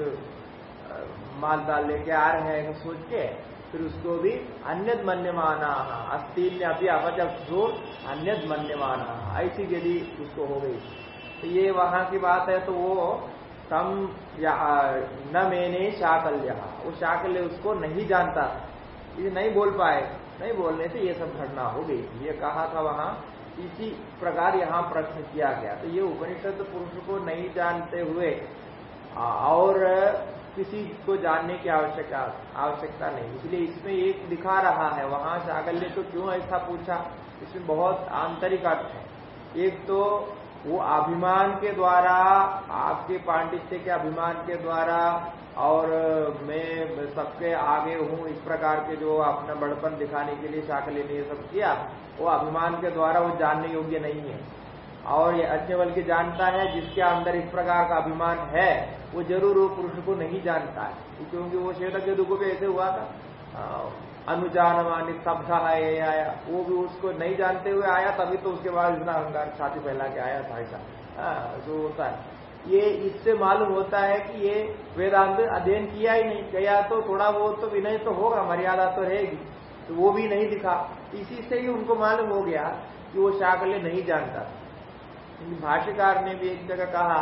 माल दाल लेके आ रहे हैं, सोच के। फिर उसको भी अन्य मन्यमाना ने अभी अपजो अन्य मन्यमाना ऐसी यदि उसको हो गई। तो ये वहाँ की बात है तो वो तम न मैंने शाकल्य। वो शाकल्य उसको नहीं जानता। ये नहीं बोल पाए, नहीं बोलने से ये सब घटना हो गई। ये कहा था वहाँ इसी प्रकार यहाँ प्रश्न किया गया। तो ये उपनिषद पुरुष को नहीं जानते हुए, और किसी को जानने की आवश्यकता आवश्यकता नहीं। इसलिए इसमें एक दिखा रहा है, वहाँ सागल्य तो क्यों ऐसा पूछा? इसमें बहुत आंतरिक अर्थ है। एक तो वो अभिमान के द्वारा, आपके पांडित्य के अभिमान के द्वारा, और मैं सबके आगे हूँ, इस प्रकार के जो अपना बड़पन दिखाने के लिए शाकल्य ने सब किया, वो अभिमान के द्वारा वो जानने योग्य नहीं है। और ये अच्छे बल के जानता है, जिसके अंदर इस प्रकार का अभिमान है, वो ज़रूर वो पुरुष को नहीं जानता है। क्योंकि वो श्वेत के दुख पे ऐसे हुआ था। अनुजान शब्द है, ये आया। वो भी उसको नहीं जानते हुए आया, तभी तो उसके बाद इतना अहंकार छाती फैला के आया था ऐसा। जो होता है। ये इससे मालूम होता है कि ये वेदांत अध्ययन किया ही नहीं गया तो थोड़ा बहुत तो विनय तो होगा मर्यादा तो रहेगी तो वो भी नहीं दिखा। इसी से ही उनको मालूम हो गया कि वो शाकल्य नहीं जानता। भाष्यकार ने भी एक जगह कहा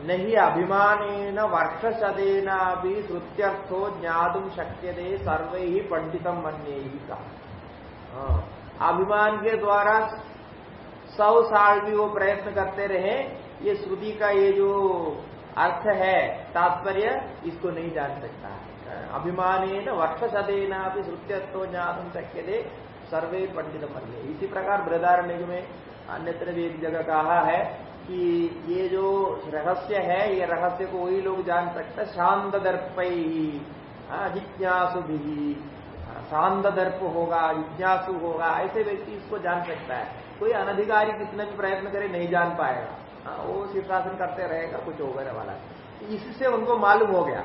नहीं अभिमान वर्ष सदेना भी श्रुत्यर्थो ज्ञातुम शक्य दे सर्वे ही पंडितम मन ही कहा हाँ, अभिमान के द्वारा सौ साल भी वो प्रयत्न करते रहे ये श्रुति का ये जो अर्थ है, तात्पर्य, इसको नहीं जान सकता। है अभिमान वर्ष सदेना भी श्रुत्यर्थो ज्ञातुम शक्य दे सर्वे पंडित मन इसी प्रकार बृदारण्य में अन्यत्र भी एक जगह कहा है कि ये जो रहस्य है, ये रहस्य को वही लोग जान सकते शांत दर्प जिज्ञासु भी शांत दर्प होगा, जिज्ञासु होगा, ऐसे व्यक्ति इसको जान सकता है। कोई अनधिकारी कितने भी प्रयत्न करे, नहीं जान पाएगा। हाँ, वो शीर्षासन करते रहेगा कुछ होगा वाला। इससे उनको मालूम हो गया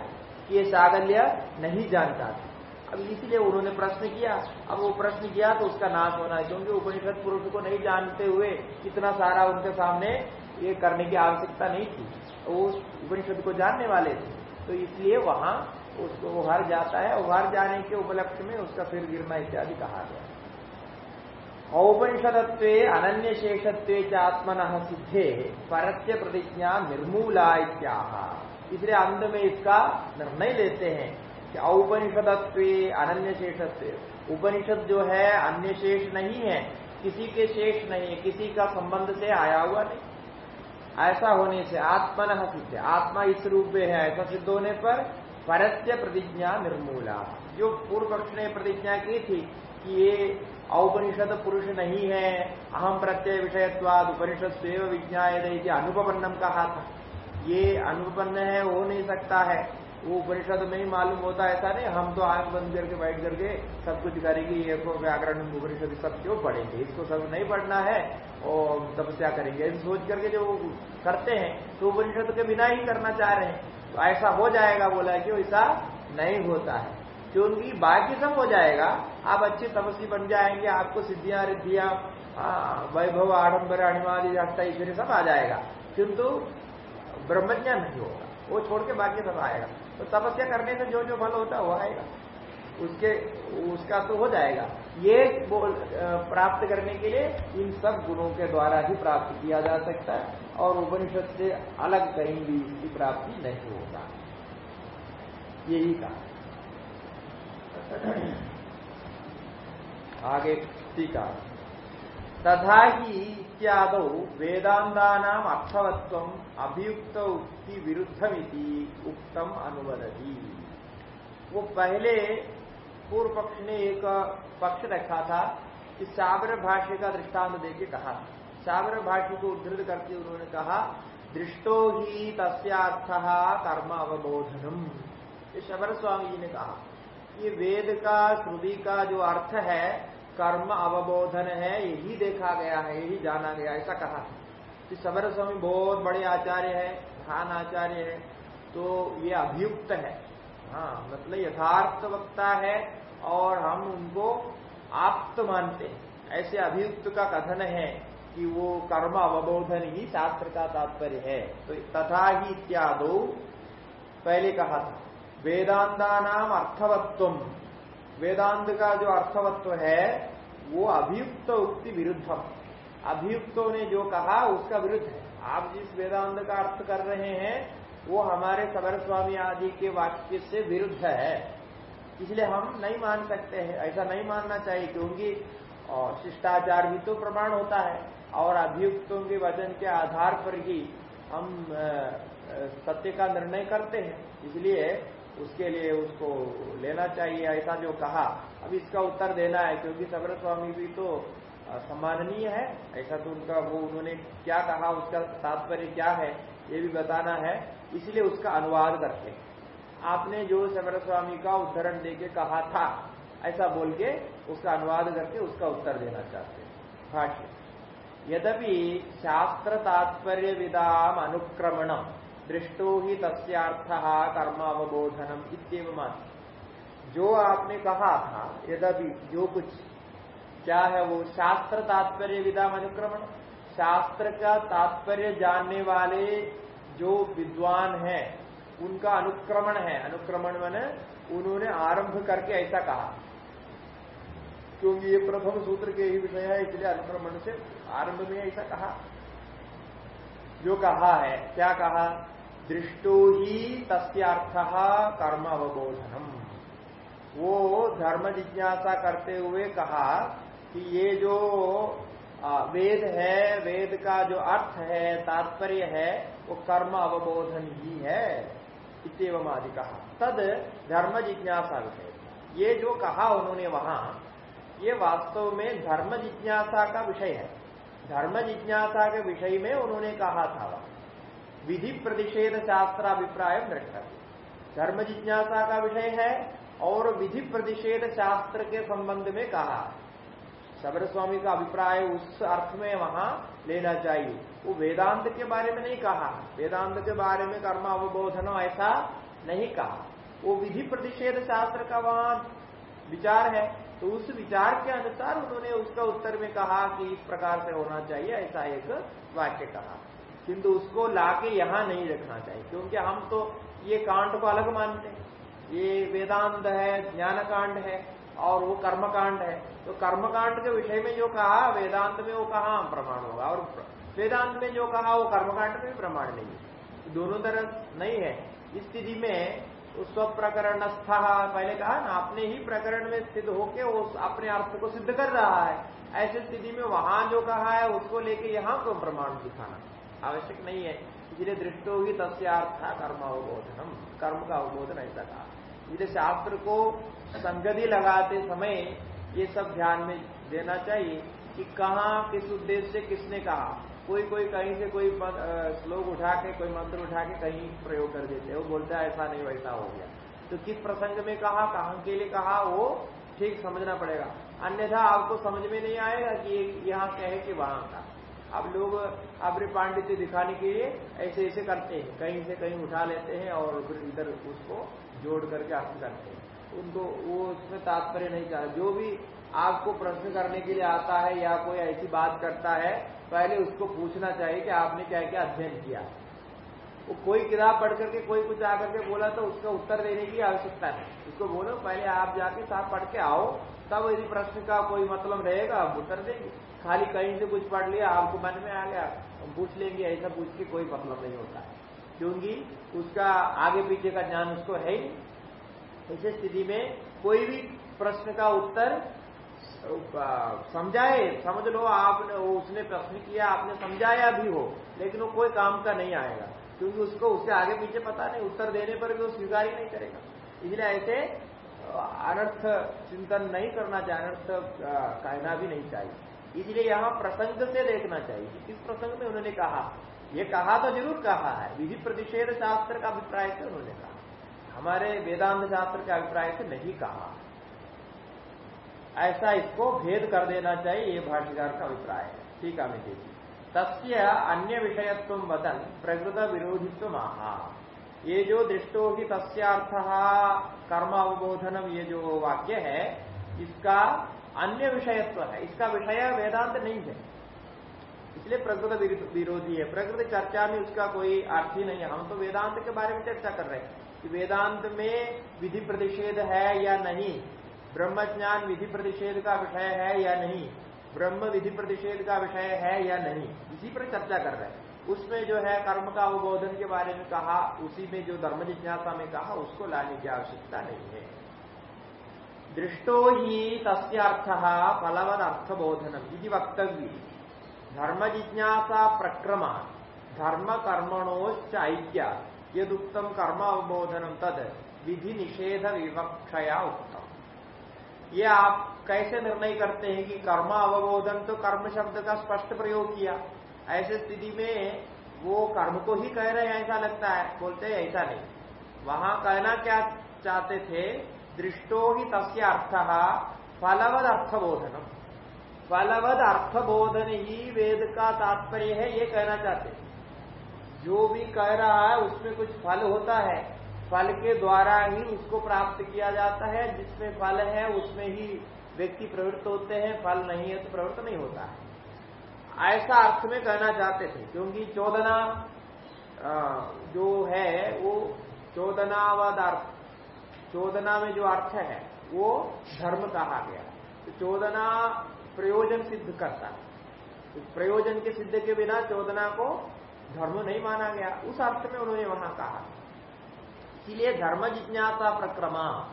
कि ये सागल्य नहीं जानता था। अब इसलिए उन्होंने प्रश्न किया। अब वो प्रश्न किया तो उसका नाश होना है क्योंकि उपनिषद पुरुष को नहीं जानते हुए इतना सारा उनके सामने ये करने की आवश्यकता नहीं थी। तो वो उपनिषद को जानने वाले थे। तो इसलिए वहाँ उसको उभर जाता है। उभर जाने के उपलक्ष्य में उसका फिर गिरना इत्यादि कहा गया। औपनिषदत्व अन्य शेषत्व आत्मन सिद्धे, परस्य प्रतिज्ञा निर्मूला इसलिए अंत में इसका निर्णय लेते हैं कि औपनिषदत्व अनन्य शेषत्व उपनिषद जो है अन्य शेष नहीं है, किसी के शेष नहीं है, किसी का संबंध से आया हुआ नहीं। ऐसा होने से आत्मन सिद्ध, आत्मा इस रूप में है, ऐसा सिद्ध होने पर परस्य प्रतिज्ञा निर्मूला। जो पूर्व पक्ष ने प्रतिज्ञा की थी कि ये औपनिषद पुरुष नहीं है अहम प्रत्यय विषयत्वाद उपनिषद स्व विज्ञा अनुपन्नम कहा था। ये अनुपन्न है, हो नहीं सकता है। वो उपनिषद में ही मालूम होता है, ऐसा नहीं, हम तो आग बंद करके, बैठ करके सब कुछ करेंगे, ये व्याकरण उपनिषद सब क्यों पढ़ेंगे? इसको सब नहीं पढ़ना है, और तपस्या करेंगे? ऐसे सोच करके जो करते हैं तो उपनिषद के बिना ही करना चाह रहे हैं। तो ऐसा हो जाएगा, बोला कि ऐसा नहीं होता है। क्योंकि बाकी सब हो जाएगा, आप अच्छे तपस्वी बन जाएँगे, आपको सिद्धियाँ, रिद्धियाँ वैभव आडम्बर अणिवादी अष्टा ईश्वरी सब आ जाएगा। किंतु ब्रह्मज्ञान नहीं होगा, वो छोड़ के बाकी सब आएगा। तो तपस्या करने से जो जो फल होता है, वो आएगा। उसके, उसका तो हो जाएगा। ये प्राप्त करने के लिए इन सब गुणों के द्वारा ही प्राप्त किया जा सकता है और उपनिषद से अलग कहीं भी इसकी प्राप्ति नहीं होगा। यही कहा। आगे टीका। तथा ही इत्याद वेदांता अर्थवत्व अभियुक्त उक्ति विरुद्धमिति उक्तम अनुवदती। वो पहले पूर्व पक्ष ने एक पक्ष रखा था कि साबर भाष्य का दृष्टांत देके कहा। साबर भाष्य को उद्धृत करके उन्होंने कहा, दृष्टो ही तस्थ कर्म अवबोधनम ये शबर स्वामी जी ने कहा। ये वेद का, श्रुति का जो अर्थ है, कर्म अवबोधन है, यही देखा गया है, यही जाना गया ऐसा कहा कि सबर स्वामी बहुत बड़े आचार्य है, महान आचार्य है तो ये अभियुक्त है। हाँ मतलब यथार्थ वक्ता है और हम उनको आप्त मानते हैं। ऐसे अभियुक्त का कथन है कि वो कर्म अवबोधन ही शास्त्र का तात्पर्य है। तो तथा ही इत्यादो पहले कहा था। वेदांता नाम अर्थवत्व वेदांत का जो अर्थवत्व है, वो अभियुक्त उक्ति विरुद्धम। अभियुक्तों ने जो कहा, उसका विरुद्ध है। आप जिस वेदांत का अर्थ कर रहे हैं, वो हमारे सबर स्वामी आदि के वाक्य से विरुद्ध है। इसलिए हम नहीं मान सकते हैं, ऐसा नहीं मानना चाहिए, क्योंकि शिष्टाचार भी तो प्रमाण होता है। और अभियुक्तों के वचन के आधार पर ही हम सत्य का निर्णय करते हैं। इसलिए उसके लिए उसको लेना चाहिए, ऐसा जो कहा। अब इसका उत्तर देना है, क्योंकि सबर स्वामी भी तो सम्माननीय है। ऐसा तो उनका, वो उन्होंने क्या कहा, उसका तात्पर्य क्या है, ये भी बताना है। इसलिए उसका अनुवाद करते आपने जो सबर स्वामी का उदाहरण देके कहा था, ऐसा बोल के उसका अनुवाद करके उसका उत्तर देना चाहते भाष्य। यद्यपि शास्त्र तात्पर्य विदाम अनुक्रमणम। दृष्टो ही तस्थ कर्म अवबोधनम इतव जो आपने कहा था, यद्यपि जो कुछ, क्या है वो शास्त्र तात्पर्य विदा अनुक्रमण? शास्त्र का तात्पर्य जानने वाले जो विद्वान है, उनका अनुक्रमण है। अनुक्रमण मन उन्होंने आरंभ करके ऐसा कहा। क्योंकि ये प्रथम सूत्र के ही विषय है, इसलिए अनुक्रमण से आरंभ में ऐसा कहा। जो कहा है, क्या कहा? दृष्टो ही तस्थ कर्म अवबोधनम वो धर्म जिज्ञासा करते हुए कहा कि ये जो वेद है, वेद का जो अर्थ है, तात्पर्य है, वो कर्म अवबोधन ही है इतम आदि कहा। तद धर्म जिज्ञासा विषय। ये जो कहा उन्होंने वहाँ, ये वास्तव में धर्म जिज्ञासा का विषय है। धर्म जिज्ञासा के विषय में उन्होंने कहा था वहाँ। विधि प्रतिषेध शास्त्र अभिप्राय धर्म जिज्ञासा का विषय है और विधि प्रतिषेध शास्त्र के संबंध में कहा। सबर स्वामी का अभिप्राय उस अर्थ में वहाँ लेना चाहिए। वो वेदांत के बारे में नहीं कहा। वेदांत के बारे में कर्म अवबोधन ऐसा नहीं कहा। वो विधि प्रतिषेध शास्त्र का वहाँ विचार है। तो उस विचार के अनुसार उन्होंने उसका उत्तर में कहा कि इस प्रकार से होना चाहिए, ऐसा एक वाक्य कहा। किंतु उसको लाके यहाँ नहीं रखना चाहिए, क्योंकि हम तो ये कांड को अलग मानते हैं। ये वेदांत है ज्ञान कांड है, और वो कर्मकांड है। तो कर्मकांड के विषय में जो कहा, वेदांत में वो कहा प्रमाण होगा, और वेदांत में जो कहा, वो कर्मकांड में प्रमाण नहीं है। दोनों तरह नहीं है। इस स्थिति में उस प्रकरण पहले कहा ना, अपने ही प्रकरण में सिद्ध होके वो अपने अर्थ को सिद्ध कर रहा है। ऐसी स्थिति में वहाँ जो कहा है, उसको लेके यहाँ को प्रमाण दिखाना। आवश्यक नहीं है। इसलिए दृष्टो ही तस्थ कर्म अवबोधनम। कर्म का अवबोधन ऐसा कहा। इसलिए शास्त्र को संगति लगाते समय ये सब ध्यान में देना चाहिए कि कहा, किस उद्देश्य से किसने कहा। कोई कोई कहीं से कोई श्लोक उठा के कोई मंत्र उठा के कहीं प्रयोग कर देते हैं। वो बोलता है, ऐसा नहीं, वैसा हो गया। तो किस प्रसंग में कहा कहा के लिए कहा, वो ठीक समझना पड़ेगा। अन्यथा आपको समझ में नहीं आएगा कि यहाँ कहे कि वहाँ का। अब लोग अपने पांडित्य दिखाने के लिए ऐसे ऐसे करते हैं। कहीं से कहीं उठा लेते हैं और फिर इधर उसको जोड़ करके अर्थ करते हैं। उनको वो उसमें तात्पर्य नहीं चाह जो भी आपको प्रश्न करने के लिए आता है या कोई ऐसी बात करता है, पहले उसको पूछना चाहिए कि आपने क्या क्या अध्ययन किया। वो कोई किताब पढ़ करके, कोई कुछ आकर के बोला तो उसका उत्तर देने की आवश्यकता नहीं। उसको बोलो, पहले आप जाके साथ पढ़ के आओ, तब यदि प्रश्न का कोई मतलब रहेगा आप उत्तर देंगे। खाली कहीं से कुछ पढ़ लिया, आपको मन में आ गया, हम पूछ लेंगे, ऐसा पूछ के कोई मतलब नहीं होता। क्योंकि उसका आगे पीछे का ज्ञान उसको है ही ऐसे स्थिति में कोई भी प्रश्न का उत्तर समझाए, समझ लो, आपने, उसने प्रश्न किया, आपने समझाया भी हो, लेकिन वो कोई काम का नहीं आएगा। क्योंकि उसको, उससे आगे पीछे पता नहीं, उत्तर देने पर भी वो स्वीकार ही नहीं करेगा। इसलिए ऐसे, अनर्थ चिंतन नहीं करना चाहिए, अनर्थ कहना भी नहीं चाहिए। इसलिए यहाँ प्रसंग से देखना चाहिए। किस प्रसंग में उन्होंने कहा? ये कहा तो ज़रूर कहा है। विधि प्रतिषेध शास्त्र का अभिप्राय से उन्होंने कहा। हमारे वेदांत शास्त्र के अभिप्राय से नहीं कहा। ऐसा इसको भेद कर देना चाहिए, ये भाष्यकार का अभिप्राय है। ठीक है मैं देखिए तस्य अन्य विषयत्व वदन, प्रकृत विरोधित्व महा ये जो दृष्टो ही तस्थ कर्म अवबोधनम ये जो वाक्य है, इसका अन्य विषयत्व है। इसका विषय वेदांत नहीं है। इसलिए प्रकृत विरोधी है। प्रकृति चर्चा में उसका कोई अर्थ ही नहीं है। हम तो वेदांत के बारे में चर्चा कर रहे हैं कि वेदांत में विधि प्रतिषेध है या नहीं। ब्रह्म ज्ञान विधि प्रतिषेध का विषय है या नहीं। ब्रह्म विधि प्रतिषेध का विषय है या नहीं। इसी पर चर्चा कर रहे हैं। उसमें जो है कर्म का अवबोधन के बारे में कहा, उसी में जो धर्म जिज्ञासा में कहा, उसको लाने की आवश्यकता नहीं है। दृष्टो ही तस्थ फलवद अर्थबोधनम यदि वक्तव्य। धर्म जिज्ञासा प्रक्रमा धर्म कर्मणोच ऐक्य यदुक्तम कर्म अवबोधनम तद विधि निषेध विवक्षया उत्तम ये आप कैसे निर्णय करते हैं कि कर्म अवबोधन तो कर्म शब्द का स्पष्ट प्रयोग किया। ऐसे स्थिति में वो कर्म को ही कह रहे हैं, ऐसा लगता है। बोलते हैं, ऐसा नहीं। वहाँ कहना क्या चाहते थे? दृष्टो ही तस्य अर्थ फलवद अर्थबोधनम फलवद अर्थबोधन ही वेद का तात्पर्य है ये कहना चाहते जो भी कह रहा है, उसमें कुछ फल होता है। फल के द्वारा ही उसको प्राप्त किया जाता है। जिसमें फल है, उसमें ही व्यक्ति प्रवृत्त होते हैं। फल नहीं है तो प्रवृत्त नहीं होता। है ऐसा अर्थ में कहना चाहते थे। क्योंकि चौदना जो है, वो चौदनावद अर्थ चौदना में जो अर्थ है, वो धर्म कहा गया। तो चोदना प्रयोजन सिद्ध करता है। तो प्रयोजन के सिद्ध के बिना चोदना को धर्म नहीं माना गया। उस अर्थ में उन्होंने वहाँ कहा। इसलिए धर्म जिज्ञासा प्रक्रमा,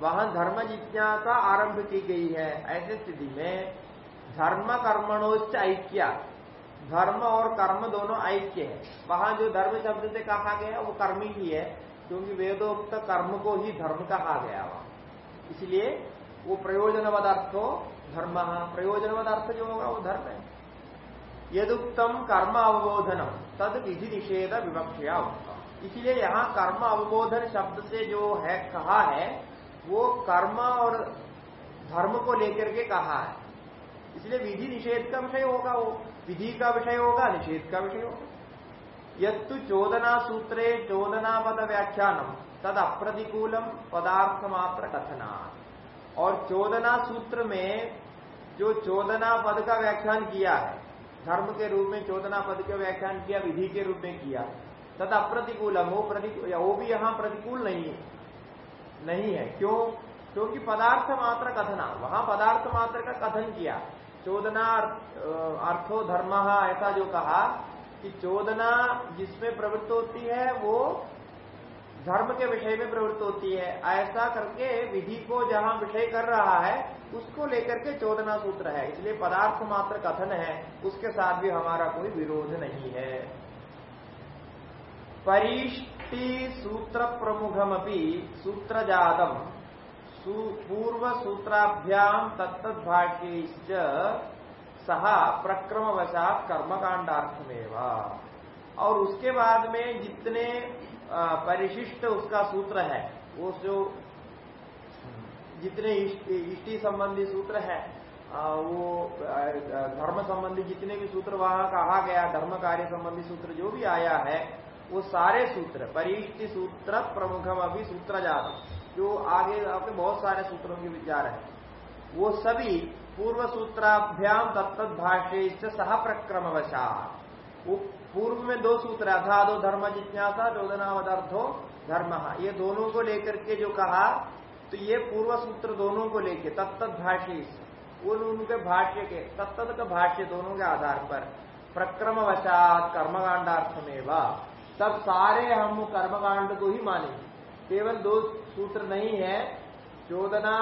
वहाँ धर्म जिज्ञासा आरंभ की गई है। ऐसी स्थिति में धर्म कर्मणोच्च ऐक्य, धर्म और कर्म दोनों ऐक्य है। वहाँ जो धर्म शब्द से कहा गया, वो कर्म ही है। क्योंकि वेदोक्त कर्म को ही धर्म कहा गया वहाँ इसलिए वो प्रयोजनवद अर्थ हो धर्म प्रयोजनवद अर्थ जो होगा वो धर्म है। यदुक्तम कर्म अवबोधनम, तद विधि निषेध विवक्षया उत्तम इसलिए यहाँ कर्म अवबोधन शब्द से जो है, कहा है, वो कर्म और धर्म को लेकर के कहा है। इसलिए विधि निषेध का विषय होगा वो। विधि का विषय होगा, निषेध का विषय होगा। यत्तु चोदना सूत्रे चोदना पद व्याख्यानम तद अप्रतिकूलम पदार्थ मात्र कथना और चोदना सूत्र में जो चोदना पद का व्याख्यान किया है, धर्म के रूप में चोदना पद का व्याख्यान किया, विधि के रूप में किया तद अप्रतिकूलम वो प्रतिकूल वो भी यहाँ प्रतिकूल नहीं है। नहीं है। क्यों? क्योंकि पदार्थ मात्र कथना, वहाँ पदार्थ मात्र का कथन किया। चोदना अर्थो धर्म ऐसा जो कहा कि चोदना जिसमें प्रवृत्त होती है, वो धर्म के विषय में प्रवृत्त होती है। ऐसा करके विधि को जहाँ विषय कर रहा है, उसको लेकर के चोदना सूत्र है। इसलिए पदार्थ मात्र कथन है, उसके साथ भी हमारा कोई विरोध नहीं है। परिष्टि सूत्र प्रमुखमपि सूत्रजातम। पूर्व सूत्राभ्याम तत्तभाग्य सह प्रक्रम वशात कर्मकांडार्थमेवा और उसके बाद में जितने परिशिष्ट उसका सूत्र है, वो जो जितने इष्टि संबंधी सूत्र है वो धर्म संबंधी जितने भी सूत्र वहाँ कहा गया, धर्म कार्य संबंधी सूत्र जो भी आया है, वो सारे सूत्र, परिष्टि सूत्र प्रमुखम अभी सूत्र जात जो आगे आपके बहुत सारे सूत्रों के विचार है, वो सभी पूर्व सूत्राभ्याम तत्त भाष्य सह प्रक्रम वशा पूर्व में दो सूत्र दो धर्म जिज्ञासा, चौदनावदर्थो धर्म। ये दोनों को लेकर के जो कहा तो ये पूर्व सूत्र दोनों को लेके तत्त भाष्य उन उनके भाष्य के तत्त का भाष्य दोनों के आधार पर प्रक्रम वशात कर्मकांडार्थ में तब सारे हम कर्मकांड को ही मानेंगे। केवल दो सूत्र नहीं है, चोदना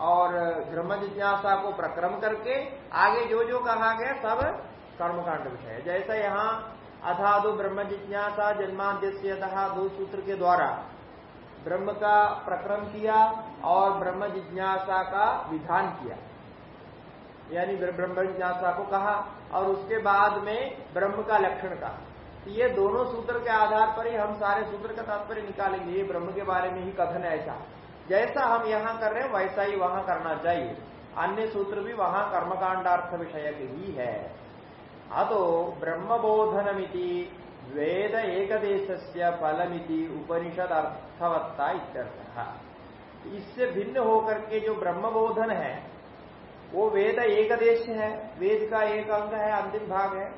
और ब्रह्म जिज्ञासा को प्रक्रम करके आगे जो जो कहा गया सब कर्मकांड विषय है। जैसा यहाँ अथादु ब्रह्म जिज्ञासा जन्माद्य दो सूत्र के द्वारा ब्रह्म का प्रक्रम किया और ब्रह्म जिज्ञासा का विधान किया। यानी ब्रह्म जिज्ञासा को कहा और उसके बाद में ब्रह्म का लक्षण कहा। तो ये दोनों सूत्र के आधार पर ही हम सारे सूत्र का तात्पर्य निकालेंगे। ये ब्रह्म के बारे में ही कथन ऐसा। जैसा हम यहाँ कर रहे हैं, वैसा ही वहाँ करना चाहिए। अन्य सूत्र भी वहाँ कर्मकांडार्थ विषय ही है। अतो ब्रह्मबोधनमिति वेद एकदेश फलमिति उपनिषद अर्थवत्ता इत्यर्थ। इससे भिन्न होकर के जो ब्रह्मबोधन है, वो वेद एकदेश है, वेद का एक अंग है, अंतिम भाग है।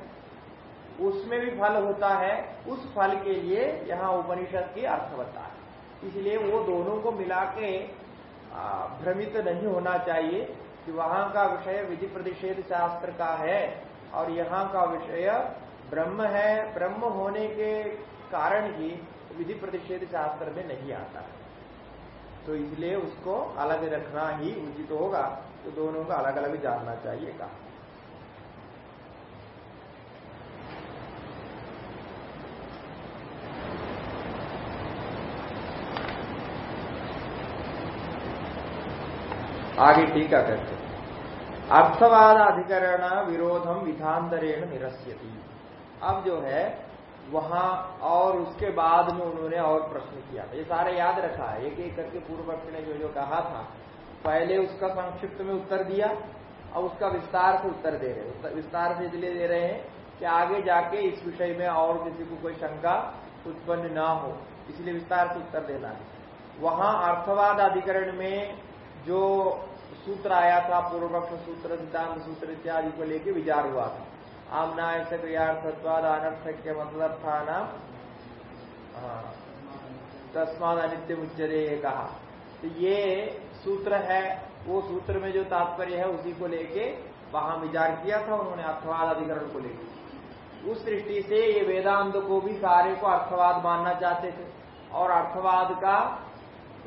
उसमें भी फल होता है, उस फल के लिए यहाँ उपनिषद की अर्थवत्ता है। इसलिए वो दोनों को मिला के भ्रमित नहीं होना चाहिए कि वहाँ का विषय विधि प्रतिषेध शास्त्र का है और यहाँ का विषय ब्रह्म है। ब्रह्म होने के कारण ही विधि प्रतिषेध शास्त्र में नहीं आता। है तो इसलिए उसको अलग रखना ही उचित होगा। तो दोनों का अलग अलग जानना चाहिए कहा। आगे टीका करते अर्थवाद अधिकरण विरोधम विधांतरेण निरस्यति। अब जो है, वहाँ और उसके बाद में उन्होंने और प्रश्न किया। ये सारे याद रखा है। एक एक करके पूर्व पक्ष ने जो जो कहा था, पहले उसका संक्षिप्त में उत्तर दिया और उसका विस्तार से उत्तर दे रहे विस्तार से इसलिए दे रहे हैं कि आगे जाके इस विषय में और किसी को कोई शंका उत्पन्न ना हो। इसलिए विस्तार से उत्तर देना है। वहाँ अर्थवाद अधिकरण में जो सूत्र आया था, पूर्वपक्ष सूत्र सिद्धांत सूत्र इत्यादि को लेकर विचार हुआ था। आमना ऐसे क्रियार्थत्वाद अनर्थक्य मतलब था ना? तस्माद अनित्य उच्चरे कहा। तो ये सूत्र है, वो सूत्र में जो तात्पर्य है, उसी को लेके वहाँ विचार किया था उन्होंने, अर्थवाद अधिकरण को लेकर उस दृष्टि से ये वेदांत को भी सारे को अर्थवाद मानना चाहते थे। और अर्थवाद का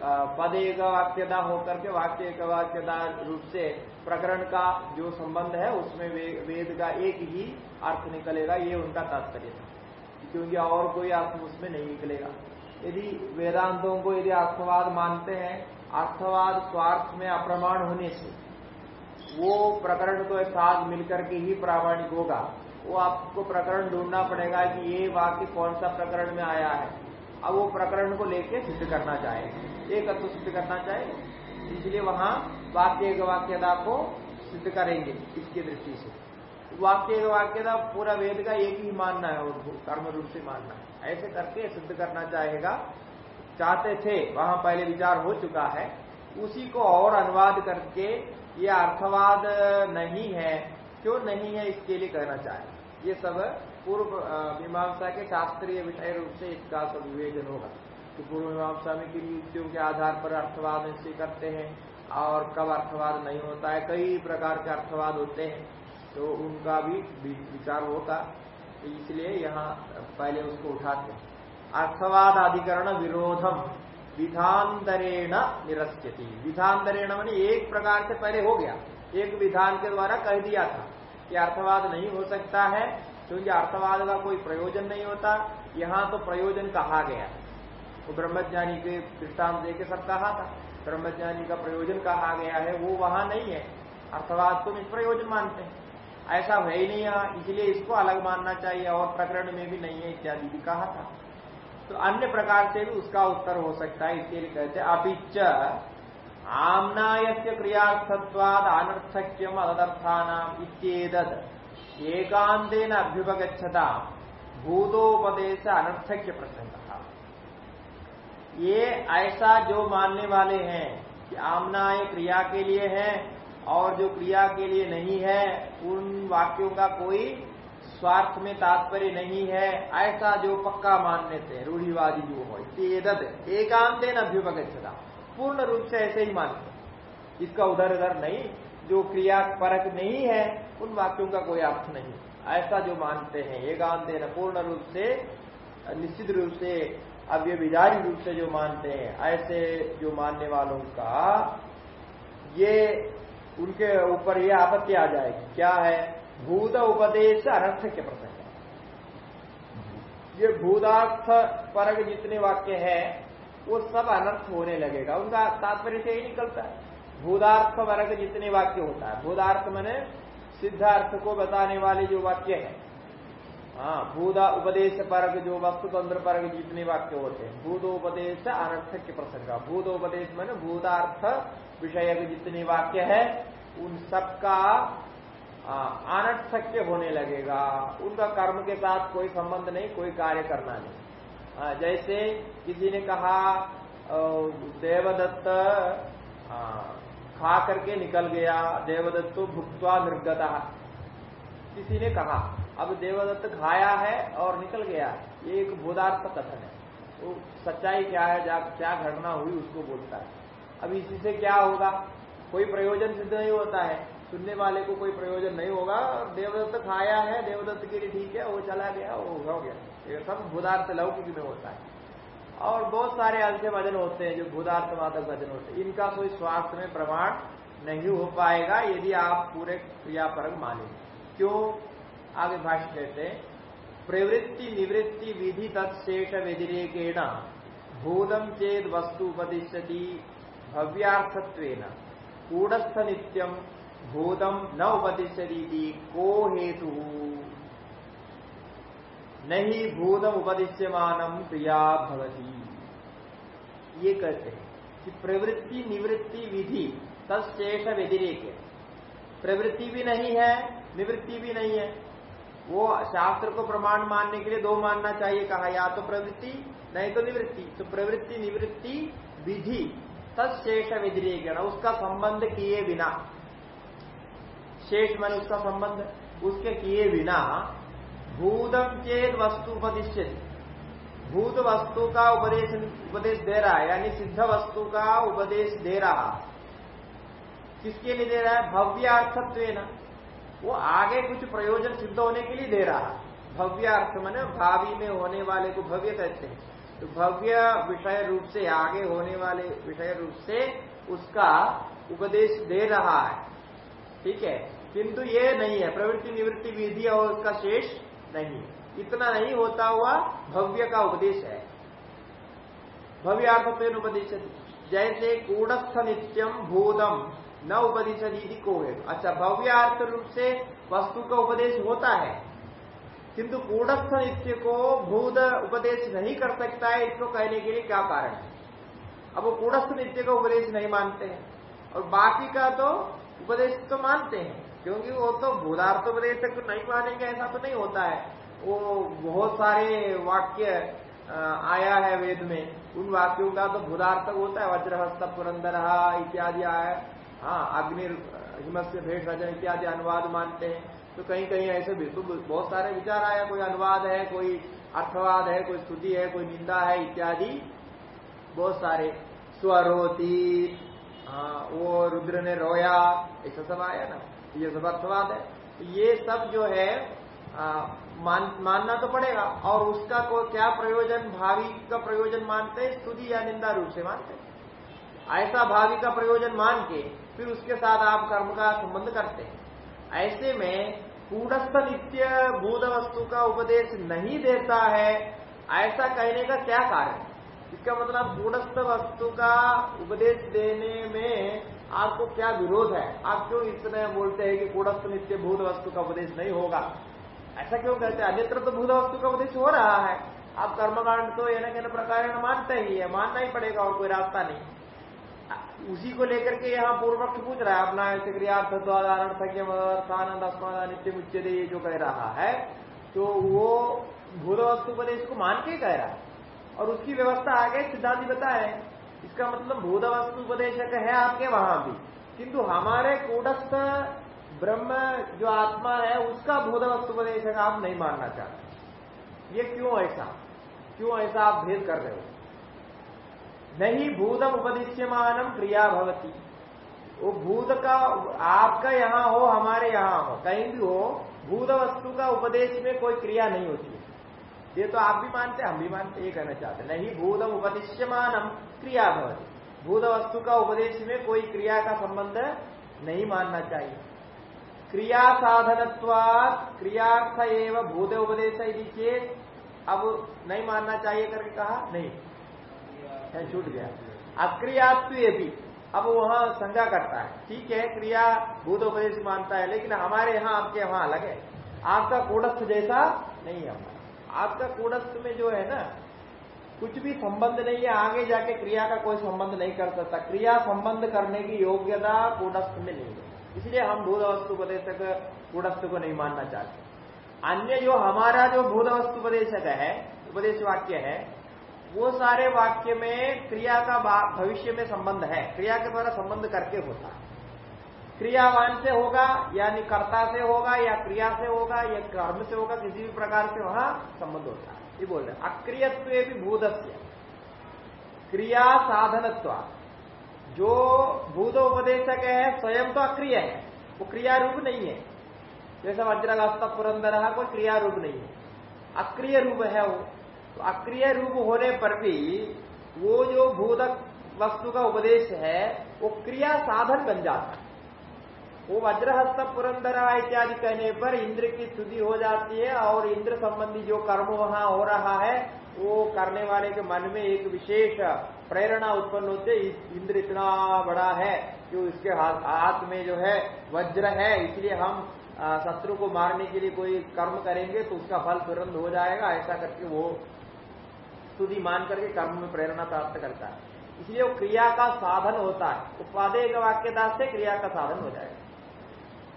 पद एक वाक्यता होकर के वाक्य एक वाक्यता रूप से प्रकरण का जो संबंध है उसमें वे, वेद का एक ही अर्थ निकलेगा ये उनका तात्पर्य था। क्योंकि और कोई अर्थ उसमें नहीं निकलेगा। यदि वेदांतों को यदि अर्थवाद मानते हैं अर्थवाद स्वार्थ में अप्रमाण होने से वो प्रकरण तो साथ मिलकर के ही प्रामाणिक होगा। वो आपको प्रकरण ढूंढना पड़ेगा कि ये वाक्य कौन सा प्रकरण में आया है। अब वो प्रकरण को लेके सिद्ध करना चाहेगा। एक तो सिद्ध करना चाहेगा इसलिए वहाँ वाक्य वाक्यता को सिद्ध करेंगे इसकी दृष्टि से। वाक्य वाक्यता पूरा वेद का एक ही मानना है उनको कर्म रूप से मानना है। ऐसे करके सिद्ध करना चाहेगा। चाहते थे, वहाँ पहले विचार हो चुका है। उसी को और अनुवाद करके ये अर्थवाद नहीं है, क्यों नहीं है, इसके लिए कहना चाहे ये सब पूर्व मीमांसा के शास्त्रीय विषय रूप से इसका तो विवेचन होगा। कि पूर्व मीमांसा में किन युक्तियों के आधार पर अर्थवाद निश्चय करते हैं और कब अर्थवाद नहीं होता है, कई प्रकार के अर्थवाद होते हैं तो उनका भी विचार होता। तो इसलिए यहाँ पहले उसको उठाते हैं। अर्थवाद अधिकरण विरोधम, विधांतरेण निरस्यति। विधांतरेण मैंने एक प्रकार से पहले हो गया। एक विधान के द्वारा कह दिया था कि अर्थवाद नहीं हो सकता है, क्योंकि अर्थवाद का कोई प्रयोजन नहीं होता। यहाँ तो प्रयोजन कहा गया वो ब्रह्मज्ञानी के दृष्टांत दे के सब कहा था। ब्रह्मज्ञानी का प्रयोजन कहा गया है, वो वहाँ नहीं है। अर्थवाद तुम इस प्रयोजन मानते हैं। ऐसा है ही नहीं इसलिए इसको अलग मानना चाहिए और प्रकरण में भी नहीं है इत्यादि भी कहा था। तो अन्य प्रकार से भी उसका उत्तर हो सकता है, इसके लिए कहते अपिच आमनाय क्रियार्थत्वाद अनर्थक्यम अदर्थानाम इत्येदद एकांतेन अभ्युपगछता भूतोपदेश अनर्थक्य प्रसंग ये ऐसा जो मानने वाले हैं कि आमनाय क्रिया के लिए है और जो क्रिया के लिए नहीं है, उन वाक्यों का कोई स्वार्थ में तात्पर्य नहीं है, ऐसा जो पक्का मान लेते हैं रूढ़ीवादी जो हो एकांत अभ्युपगछता पूर्ण रूप से ऐसे ही मानते इसका उधर उधर नहीं, जो क्रिया परक नहीं है, उन वाक्यों का कोई अर्थ नहीं। ऐसा जो मानते हैं, एकांत पूर्ण रूप से, निश्चित रूप से अब ये विचारी रूप से जो मानते हैं, ऐसे जो मानने वालों का, ये उनके ऊपर ये आपत्ति आ जाएगी। क्या है? भूत उपदेश अनर्थ के प्रसंग ये भूतार्थ परग जितने वाक्य है, वो सब अनर्थ होने लगेगा। उनका तात्पर्य से ही निकलता है। भूदार्थ वर्ग जितने वाक्य होता है। भूदार्थ मैंने सिद्धार्थ को बताने वाले जो वाक्य है हाँ भूदा उपदेश परग जो वस्तु तंत्र परग जितने वाक्य होते हैं भूदोपदेश अनर्थक के प्रसंग भूदोपदेश मैंने भूतार्थ विषय जितने वाक्य है उन सबका अनर्थक्य होने लगेगा। उनका कर्म के साथ कोई संबंध नहीं कोई कार्य करना नहीं। आ, जैसे किसी ने कहा देवदत्त खा करके निकल गया देवदत्त भुक्वा निर्गता। किसी ने कहा अब देवदत्त खाया है और निकल गया। ये एक बोधार्थ कथन है। तो सच्चाई क्या है क्या घटना हुई, उसको बोलता है। अब इसी से क्या होगा? कोई प्रयोजन सिद्ध नहीं होता है। सुनने वाले को कोई प्रयोजन नहीं होगा। देवदत्त खाया है, देवदत्त के लिए ठीक है, वो चला गया, वो हो गया। ये सब भूदार्थ लौकिक में होता है। और बहुत सारे ऐसे वज़न होते हैं, जो भूदार्थवादक वज़न होते हैं। इनका कोई स्वास्थ्य में प्रमाण नहीं हो पाएगा, यदि आप पूरे क्रियापरक माने। क्यों? आगे भाष्य कहते प्रवृत्ति निवृत्ति विधि तत्शेष व्यतिरेकेण भूतम चेद वस्तु उपदिशति भव्यार्थत्व कूटस्थ नित्यम भूतम न उपदिशती को हेतु? नहीं भूतम उपदिश्यमान क्रिया भवती। ये कहते हैं कि प्रवृत्ति निवृत्ति विधि तत्शेष व्यतिरेक। प्रवृत्ति भी नहीं है, निवृत्ति भी नहीं है। वो शास्त्र को प्रमाण मानने के लिए दो मानना चाहिए। कहा, या तो प्रवृत्ति, नहीं तो निवृत्ति। तो प्रवृत्ति, निवृत्ति, विधि, तत्शेष विधिरेगण, उसका संबंध किए बिना। शेष मन उसका संबंध उसके किए बिना भूतम चेत वस्तु उपदिश्य भूत वस्तु का उपदेश उपदेश दे रहा है, यानी सिद्ध वस्तु का उपदेश दे रहा। किसके लिए दे रहा है? भव्यार्थत्व वो आगे कुछ प्रयोजन सिद्ध होने के लिए दे रहा। भव्य अर्थ मन भावी में होने वाले को भव्य कहते हैं। तो भव्य विषय रूप से, आगे होने वाले विषय रूप से उसका उपदेश दे रहा है। ठीक है? किंतु ये नहीं है। प्रवृत्ति निवृत्ति विधि और उसका शेष नहीं इतना नहीं होता हुआ भव्य का उपदेश है। भव्य अर्थ उपदेश जैसे कूड़स्थ नित्यम भूतम। न उपदेश को है अच्छा भव्यार्थ रूप से वस्तु का उपदेश होता है। किंतु कूटस्थ नित्य को भूत उपदेश नहीं कर सकता है, इसको कहने के लिए क्या कारण है? अब वो कूटस्थ नित्य का उपदेश नहीं मानते हैं। और बाकी का तो उपदेश तो मानते हैं, क्योंकि वो तो भूदार्थ उपदेश तक नहीं मानेंगे, ऐसा तो नहीं होता है। वो बहुत सारे वाक्य आया है वेद में। उन वाक्यों का तो भूदार्थ होता है वज्रहस्त पुरंदर इत्यादि आया हाँ अग्नि हिमत से भेट रचन इत्यादि अनुवाद मानते हैं। तो कहीं कहीं ऐसे भी तो बहुत सारे विचार आया कोई अनुवाद है कोई अर्थवाद है कोई स्तुति है कोई निंदा है इत्यादि। बहुत सारे। स्वरोती हाँ वो रुद्र ने रोया ऐसा सब आया ना ये सब अर्थवाद है। तो ये सब जो है आ, मान, मानना तो पड़ेगा और उसका को क्या प्रयोजन भावी का प्रयोजन मानते हैं स्तुति या निंदा रूप से मानते ऐसा भावी का प्रयोजन मान के फिर उसके साथ आप कर्म का संबंध करते हैं। ऐसे में कूटस्थ नित्य भूत वस्तु का उपदेश नहीं देता है, ऐसा कहने का क्या कारण? इसका मतलब कूटस्थ वस्तु का उपदेश देने में आपको क्या विरोध है? आप क्यों इतने बोलते हैं कि कूड़स्थ नित्य भूत वस्तु का उपदेश नहीं होगा? ऐसा क्यों कहते हैं? अन्यत्र तो भूत वस्तु का उपदेश हो रहा है। आप कर्मकांड तो ये न प्रकार मानते ही है। मानना ही पड़ेगा और कोई रास्ता नहीं। उसी को लेकर के यहाँ पूर्व पक्ष पूछ रहा है, अपना ऐसे क्रियार्थ द्वारानंद नित्य मुच्य ये जो कह रहा है तो वो भूत वस्तु उपदेश को मान के कह रहा है। और उसकी व्यवस्था आगे सिद्धांत बताए, इसका मतलब भूत वस्तु उपदेशक है आपके वहाँ भी। किंतु हमारे कूटस्थ ब्रह्म जो आत्मा है, उसका भूत वस्तु उपदेशक आप नहीं मानना चाहते। ये क्यों ऐसा? क्यों ऐसा आप भेद कर रहे हो? नहीं भूतम उपदिश्यमानम क्रिया भवती। वो भूत का, आपका यहाँ हो, हमारे यहाँ हो, कहीं भी हो, भूत वस्तु का उपदेश में कोई क्रिया नहीं होती ये तो आप भी मानते हम भी मानते ये कहना चाहते नहीं भूतम उपदिश्यमानम क्रिया भवती। भूत वस्तु का उपदेश में कोई क्रिया का संबंध नहीं मानना चाहिए। क्रिया साधनत्वात क्रियार्थ एवं भूत उपदेश चेत अब नहीं मानना चाहिए करके कहा, नहीं। छूट गया। अक्रियात्व भी, अब वहाँ संज्ञा करता है। ठीक है, क्रिया भूत उपदेश मानता है, लेकिन हमारे यहाँ आपके वहाँ अलग है। आपका कूटस्थ जैसा नहीं है आपका कूटस्थ में जो है ना, कुछ भी संबंध नहीं है, आगे जाके क्रिया का कोई संबंध नहीं कर सकता। क्रिया संबंध करने की योग्यता कूटस्थ में नहीं है। इसलिए हम भूत वस्तु उपदेशक कूटस्थ को नहीं मानना चाहते। अन्य जो हमारा जो भूत वस्तु उपदेशक है, उपदेश वाक्य है वो सारे वाक्य में क्रिया का भविष्य में संबंध है। क्रिया के द्वारा संबंध करके होता है। क्रियावान से होगा, यानी कर्ता से होगा, या क्रिया से होगा, या कर्म से होगा, किसी भी प्रकार से वहाँ संबंध होता है। ये बोल रहे अक्रियत्व भी भूतस्य। क्रिया साधनत्व। जो भूत उपदेशक है, स्वयं तो अक्रिय है। वो क्रिया रूप नहीं है। जैसा वज्रगास्ता पुरंदर कोई क्रिया रूप नहीं है। अक्रिय रूप है वो। तो अक्रिय रूप होने पर भी वो जो भूतक वस्तु का उपदेश है, वो क्रिया साधन बन जाता है। वो वज्रहस्त पुरंदरा इत्यादि कहने पर इंद्र की स्तुति हो जाती है और इंद्र संबंधी जो कर्म वहाँ हो रहा है, वो करने वाले के मन में एक विशेष प्रेरणा उत्पन्न होती है इंद्र इतना बड़ा है कि उसके हाथ में जो है वज्र है, इसलिए हम शत्रु को मारने के लिए कोई कर्म करेंगे तो उसका फल तुरंत हो जाएगा, ऐसा करके वो स्तुति मान करके कर्म में प्रेरणा प्राप्त करता है। इसलिए वो क्रिया का साधन होता है। उत्पादे वाक्यदास से क्रिया का साधन हो जाएगा।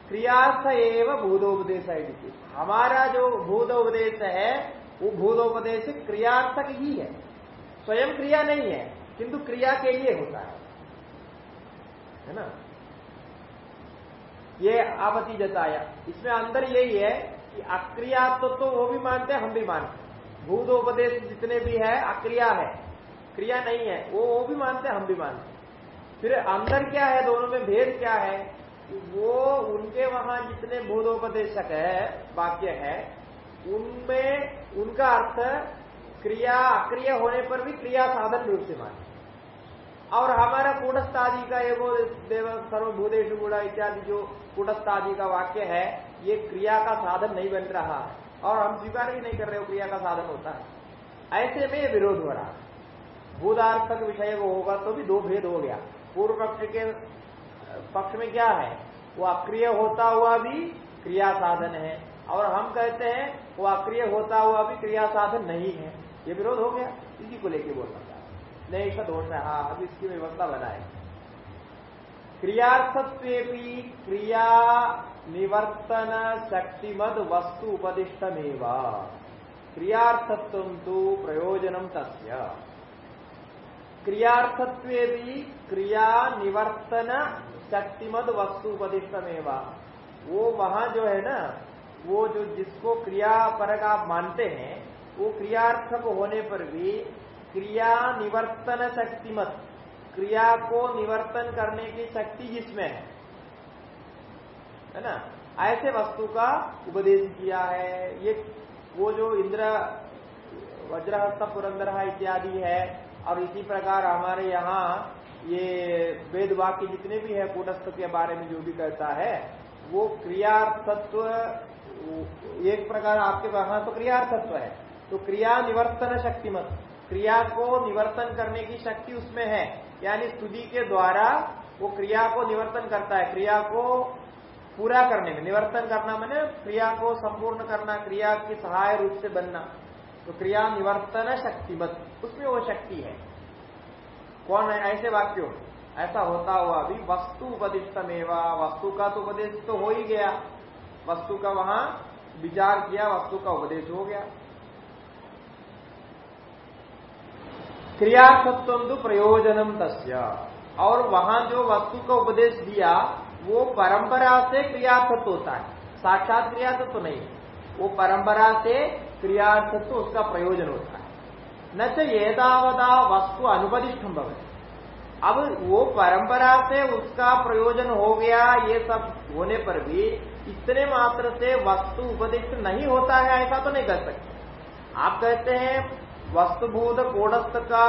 क्रियार्थ एवं भूतोपदेश है हमारा जो भूतोपदेश है वो भूतोपदेश क्रियार्थक ही है। स्वयं क्रिया नहीं है किंतु क्रिया के लिए होता है। है ना? ये आपत्ति जताया। इसमें अंदर यही है कि अक्रिया तो, वो भी मानते हैं हम भी मानते भूतोपदेश जितने भी है, अक्रिया है। क्रिया नहीं है। वो वो भी मानते हम भी मानते फिर अंदर क्या है, दोनों में भेद क्या है? वो उनके वहाँ जितने भूतोपदेशक है, वाक्य है, उनमें उनका अर्थ क्रिया, अक्रिय होने पर भी क्रिया साधन रूप से माने और हमारा कूटस्थ आदि का एगो देव सर्वभूतेश इत्यादि जो कूटस्थ आदि का वाक्य है, ये क्रिया का साधन नहीं बन रहा है। और हम स्वीकार ही नहीं कर रहे हो क्रिया का साधन होता है। ऐसे में विरोध हो रहा है। भूदार्थक विषय वो होगा तो भी दो भेद हो गया। पूर्व पक्ष के, पक्ष में क्या है? वो अक्रिय होता हुआ भी क्रिया साधन है। और हम कहते हैं, वो अक्रिय होता हुआ भी क्रिया साधन नहीं है। ये विरोध हो गया। इसी को लेके बोलना चाहता नहीं, इसका दोष है। हाँ अब इसकी व्यवस्था बनाए। क्रियार्थत्व क्रिया निवर्तन शक्तिमद वस्तु उपदिष्टमेव। क्रियार्थत्व तो प्रयोजनम तस्य। क्रियार्थत्व क्रिया निवर्तन शक्तिमद वस्तु उपदिष्टमेव। वो वहाँ जो है ना, वो जो जिसको क्रिया परक आप मानते हैं, वो क्रियार्थक होने पर भी क्रिया निवर्तन शक्तिमत क्रिया को निवर्तन करने की शक्ति जिसमें है? है ना? ऐसे वस्तु का उपदेश किया है। ये, वो जो इंद्र वज्रहस्त पुरंदर इत्यादि है, और इसी प्रकार हमारे यहाँ ये वेद वाक्य जितने भी है कूटस्थ के बारे में जो भी कहता है, वो क्रियार्थत्व, एक प्रकार आपके वहाँ तो क्रियार्थत्व है। तो क्रिया निवर्तन शक्तिमत क्रिया को निवर्तन करने की शक्ति उसमें है। यानी स्तुति के द्वारा वो क्रिया को निवर्तन करता है, क्रिया को पूरा करने में। निवर्तन करना मैंने क्रिया को संपूर्ण करना, क्रिया की सहाय रूप से बनना। तो क्रिया निवर्तन शक्तिमत, उसमें वो शक्ति है। कौन है? ऐसे वाक्यों ऐसा होता हुआ भी वस्तु उपदिष्टमेवा, वस्तु का तो उपदेश तो हो ही गया। वस्तु का वहाँ विचार किया, वस्तु का उपदेश हो गया। क्रियार्थत्व प्रयोजनम तस्य। और वहाँ जो वस्तु का उपदेश दिया, वो परंपरा से क्रियार्थत्व होता है। साक्षात क्रियार्थत्व नहीं वो परंपरा से क्रियार्थत्व उसका प्रयोजन होता है। न एदावदा वस्तु अनुपदिष्टम भवे अब वो परंपरा से उसका प्रयोजन हो गया, ये सब होने पर भी इतने मात्र से वस्तु उपदिष्ट नहीं होता है, ऐसा तो नहीं कर सकते। आप कहते हैं वस्तुभूत कोडस्थ का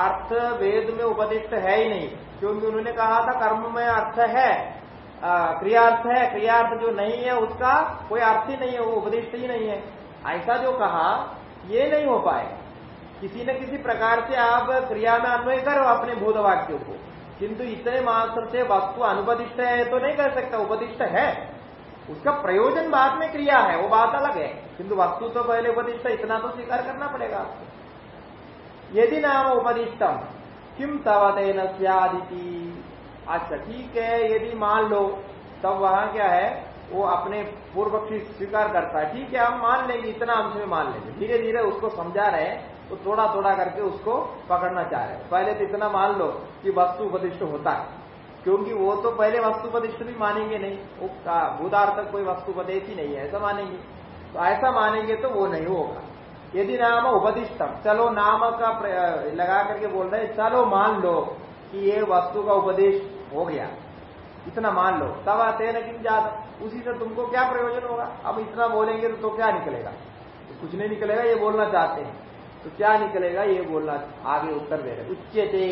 अर्थ वेद में उपदिष्ट है ही नहीं, क्योंकि उन्होंने कहा था कर्म में अर्थ है क्रियार्थ है क्रियार्थ जो नहीं है, उसका कोई अर्थ ही नहीं है, वो उपदिष्ट ही नहीं है। ऐसा जो कहा, ये नहीं हो पाए। किसी न किसी प्रकार से आप क्रिया में अन्वय करो अपने भूत वाक्यों को, किंतु इतने मात्र से वस्तु अनुपदिष्ट है तो नहीं कर सकता, उपदिष्ट है। उसका प्रयोजन बाद में क्रिया है, वो बात अलग है। किंतु वस्तु तो पहले उपदिष्ट, इतना तो स्वीकार करना पड़ेगा आपको। यदि नाम उपदिष्टम किम तवतेन सियादिति? अच्छा ठीक है, यदि मान लो, तब वहाँ क्या है, वो अपने पूर्व पक्षी स्वीकार करता है। ठीक है, हम मान लेंगे, इतना अंश में मान लेंगे। धीरे धीरे उसको समझा रहे तो थोड़ा थोड़ा करके उसको पकड़ना चाह रहे पहले तो इतना मान लो कि वस्तु उपदिष्ट होता है। क्योंकि वो तो पहले वस्तुपदिष्ट भी मानेंगे नहीं। वो भूतार्थ कोई वस्तुपदेश ही नहीं है ऐसा मानेंगे। तो ऐसा मानेंगे तो वो नहीं होगा। यदि नाम उपदिष्टम चलो नाम का लगा करके बोल रहे चलो मान लो कि ये वस्तु का उपदेश हो गया। इतना मान लो तब आते हैं किन ज़्यादा। उसी से तुमको क्या प्रयोजन होगा? अब इतना बोलेंगे तो, तो क्या निकलेगा? तो कुछ नहीं निकलेगा ये बोलना चाहते हैं। तो क्या निकलेगा? ये बोलना आगे उत्तर दे रहे उच्चते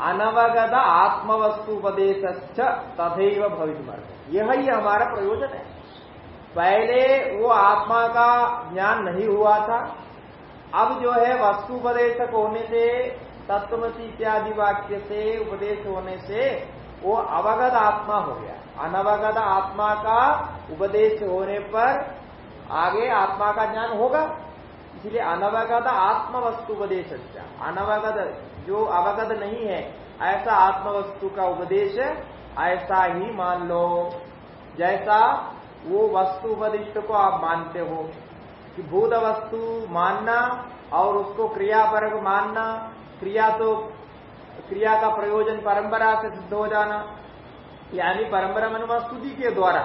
अनवगत आत्मवस्तु उपदेश तथैव भविष्य यह ही हमारा प्रयोजन है। पहले वो आत्मा का ज्ञान नहीं हुआ था। अब जो है वस्तु उपदेशक होने से, तत्वमसी इत्यादि वाक्य से, उपदेश होने से वो अवगत आत्मा हो गया। अनवगत आत्मा का उपदेश होने पर आगे आत्मा का ज्ञान होगा। इसलिए अनवगत आत्म वस्तु उपदेश अनवगत जो अवगत नहीं है, ऐसा आत्म वस्तु का उपदेश ऐसा ही मान लो। जैसा वो वस्तु उपदिष्ट को आप मानते हो कि भूत वस्तु मानना और उसको क्रियापरक मानना, क्रिया तो क्रिया का प्रयोजन परंपरा से सिद्ध हो जाना, यानी परंपरा मन स्तुति के द्वारा।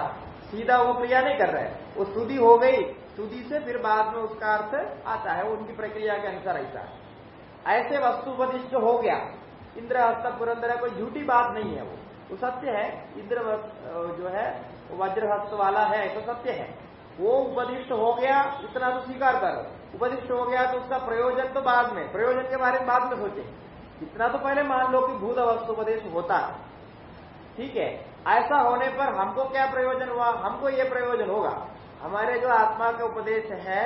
सीधा वो क्रिया नहीं कर रहे। वो स्तुति हो गई, स्तुति से फिर बाद में उसका अर्थ आता है उनकी प्रक्रिया के अनुसार ऐसा है। ऐसे वस्तु उपदिष्ट हो गया। इंद्र हस्त पुरंदर कोई झूठी बात नहीं है वो। वो सत्य है। इंद्र जो है वज्र हस्त वाला है तो सत्य है। वो उपदिष्ट हो गया, इतना तो स्वीकार करो। उपदिष्ट हो गया तो उसका प्रयोजन तो बाद में, प्रयोजन के बारे में बाद में सोचे। इतना तो पहले मान लो कि भूत वस्तु उपदेश होता है। ठीक है, ऐसा होने पर हमको क्या प्रयोजन हुआ? हमको ये प्रयोजन होगा। हमारे जो आत्मा का उपदेश है,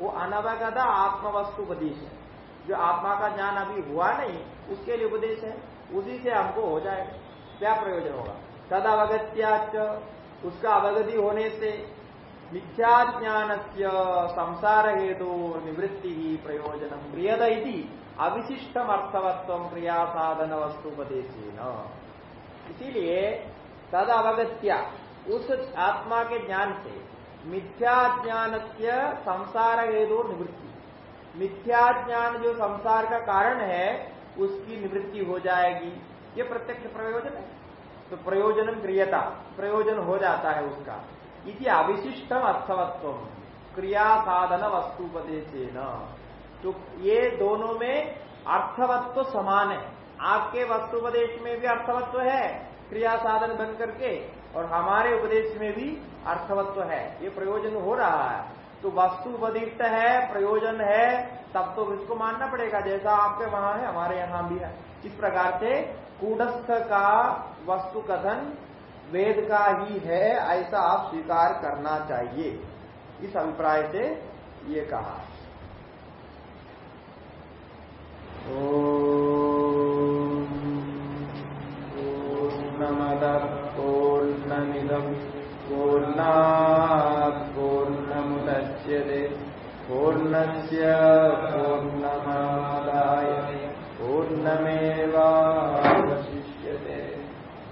वो अनवगत आत्मवस्तु उपदेश है। जो आत्मा का ज्ञान अभी हुआ नहीं, उसके लिए उपदेश है। उसी से हमको हो जाएगा। क्या प्रयोजन होगा? तद अवगत्याच उसका अवगति होने से मिथ्या ज्ञान से संसार हेतु निवृत्ति ही प्रयोजन प्रियद अविशिष्टम अर्थवत्व क्रिया साधन वस्तु वस्तुपदेश इसीलिए तद अवगत्या उस आत्मा के ज्ञान से मिथ्या ज्ञान से संसार हेतु निवृत्ति मिथ्या ज्ञान जो संसार का कारण है, उसकी निवृत्ति हो जाएगी। ये प्रत्यक्ष प्रयोजन है। तो प्रयोजन क्रियता, प्रयोजन हो जाता है उसका। इति अविशिष्टम अर्थवत्व क्रिया साधन वस्तुपदेश तो ये दोनों में अर्थवत्व समान है। आपके वस्तुपदेश में भी अर्थवत्व है, क्रिया साधन बन करके, और हमारे उपदेश में भी अर्थवत्व है। ये प्रयोजन हो रहा है। तो वस्तु उपदिष्ट है, प्रयोजन है, तब तो इसको मानना पड़ेगा, जैसा आपके वहाँ है, हमारे यहाँ भी है। इस प्रकार से कूटस्थ का वस्तु कथन वेद का ही है, ऐसा आप स्वीकार करना चाहिए। इस अभिप्राय से ये कहा। ओ पूर्णमिदम् पूर्णात् पूर्णमुदच्यते। पूर्णस्य पूर्णमादाय पूर्णमेवावशिष्यते।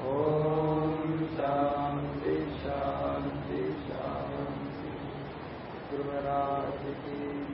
ॐ शान्ति शान्ति शान्ति। गुरुराज की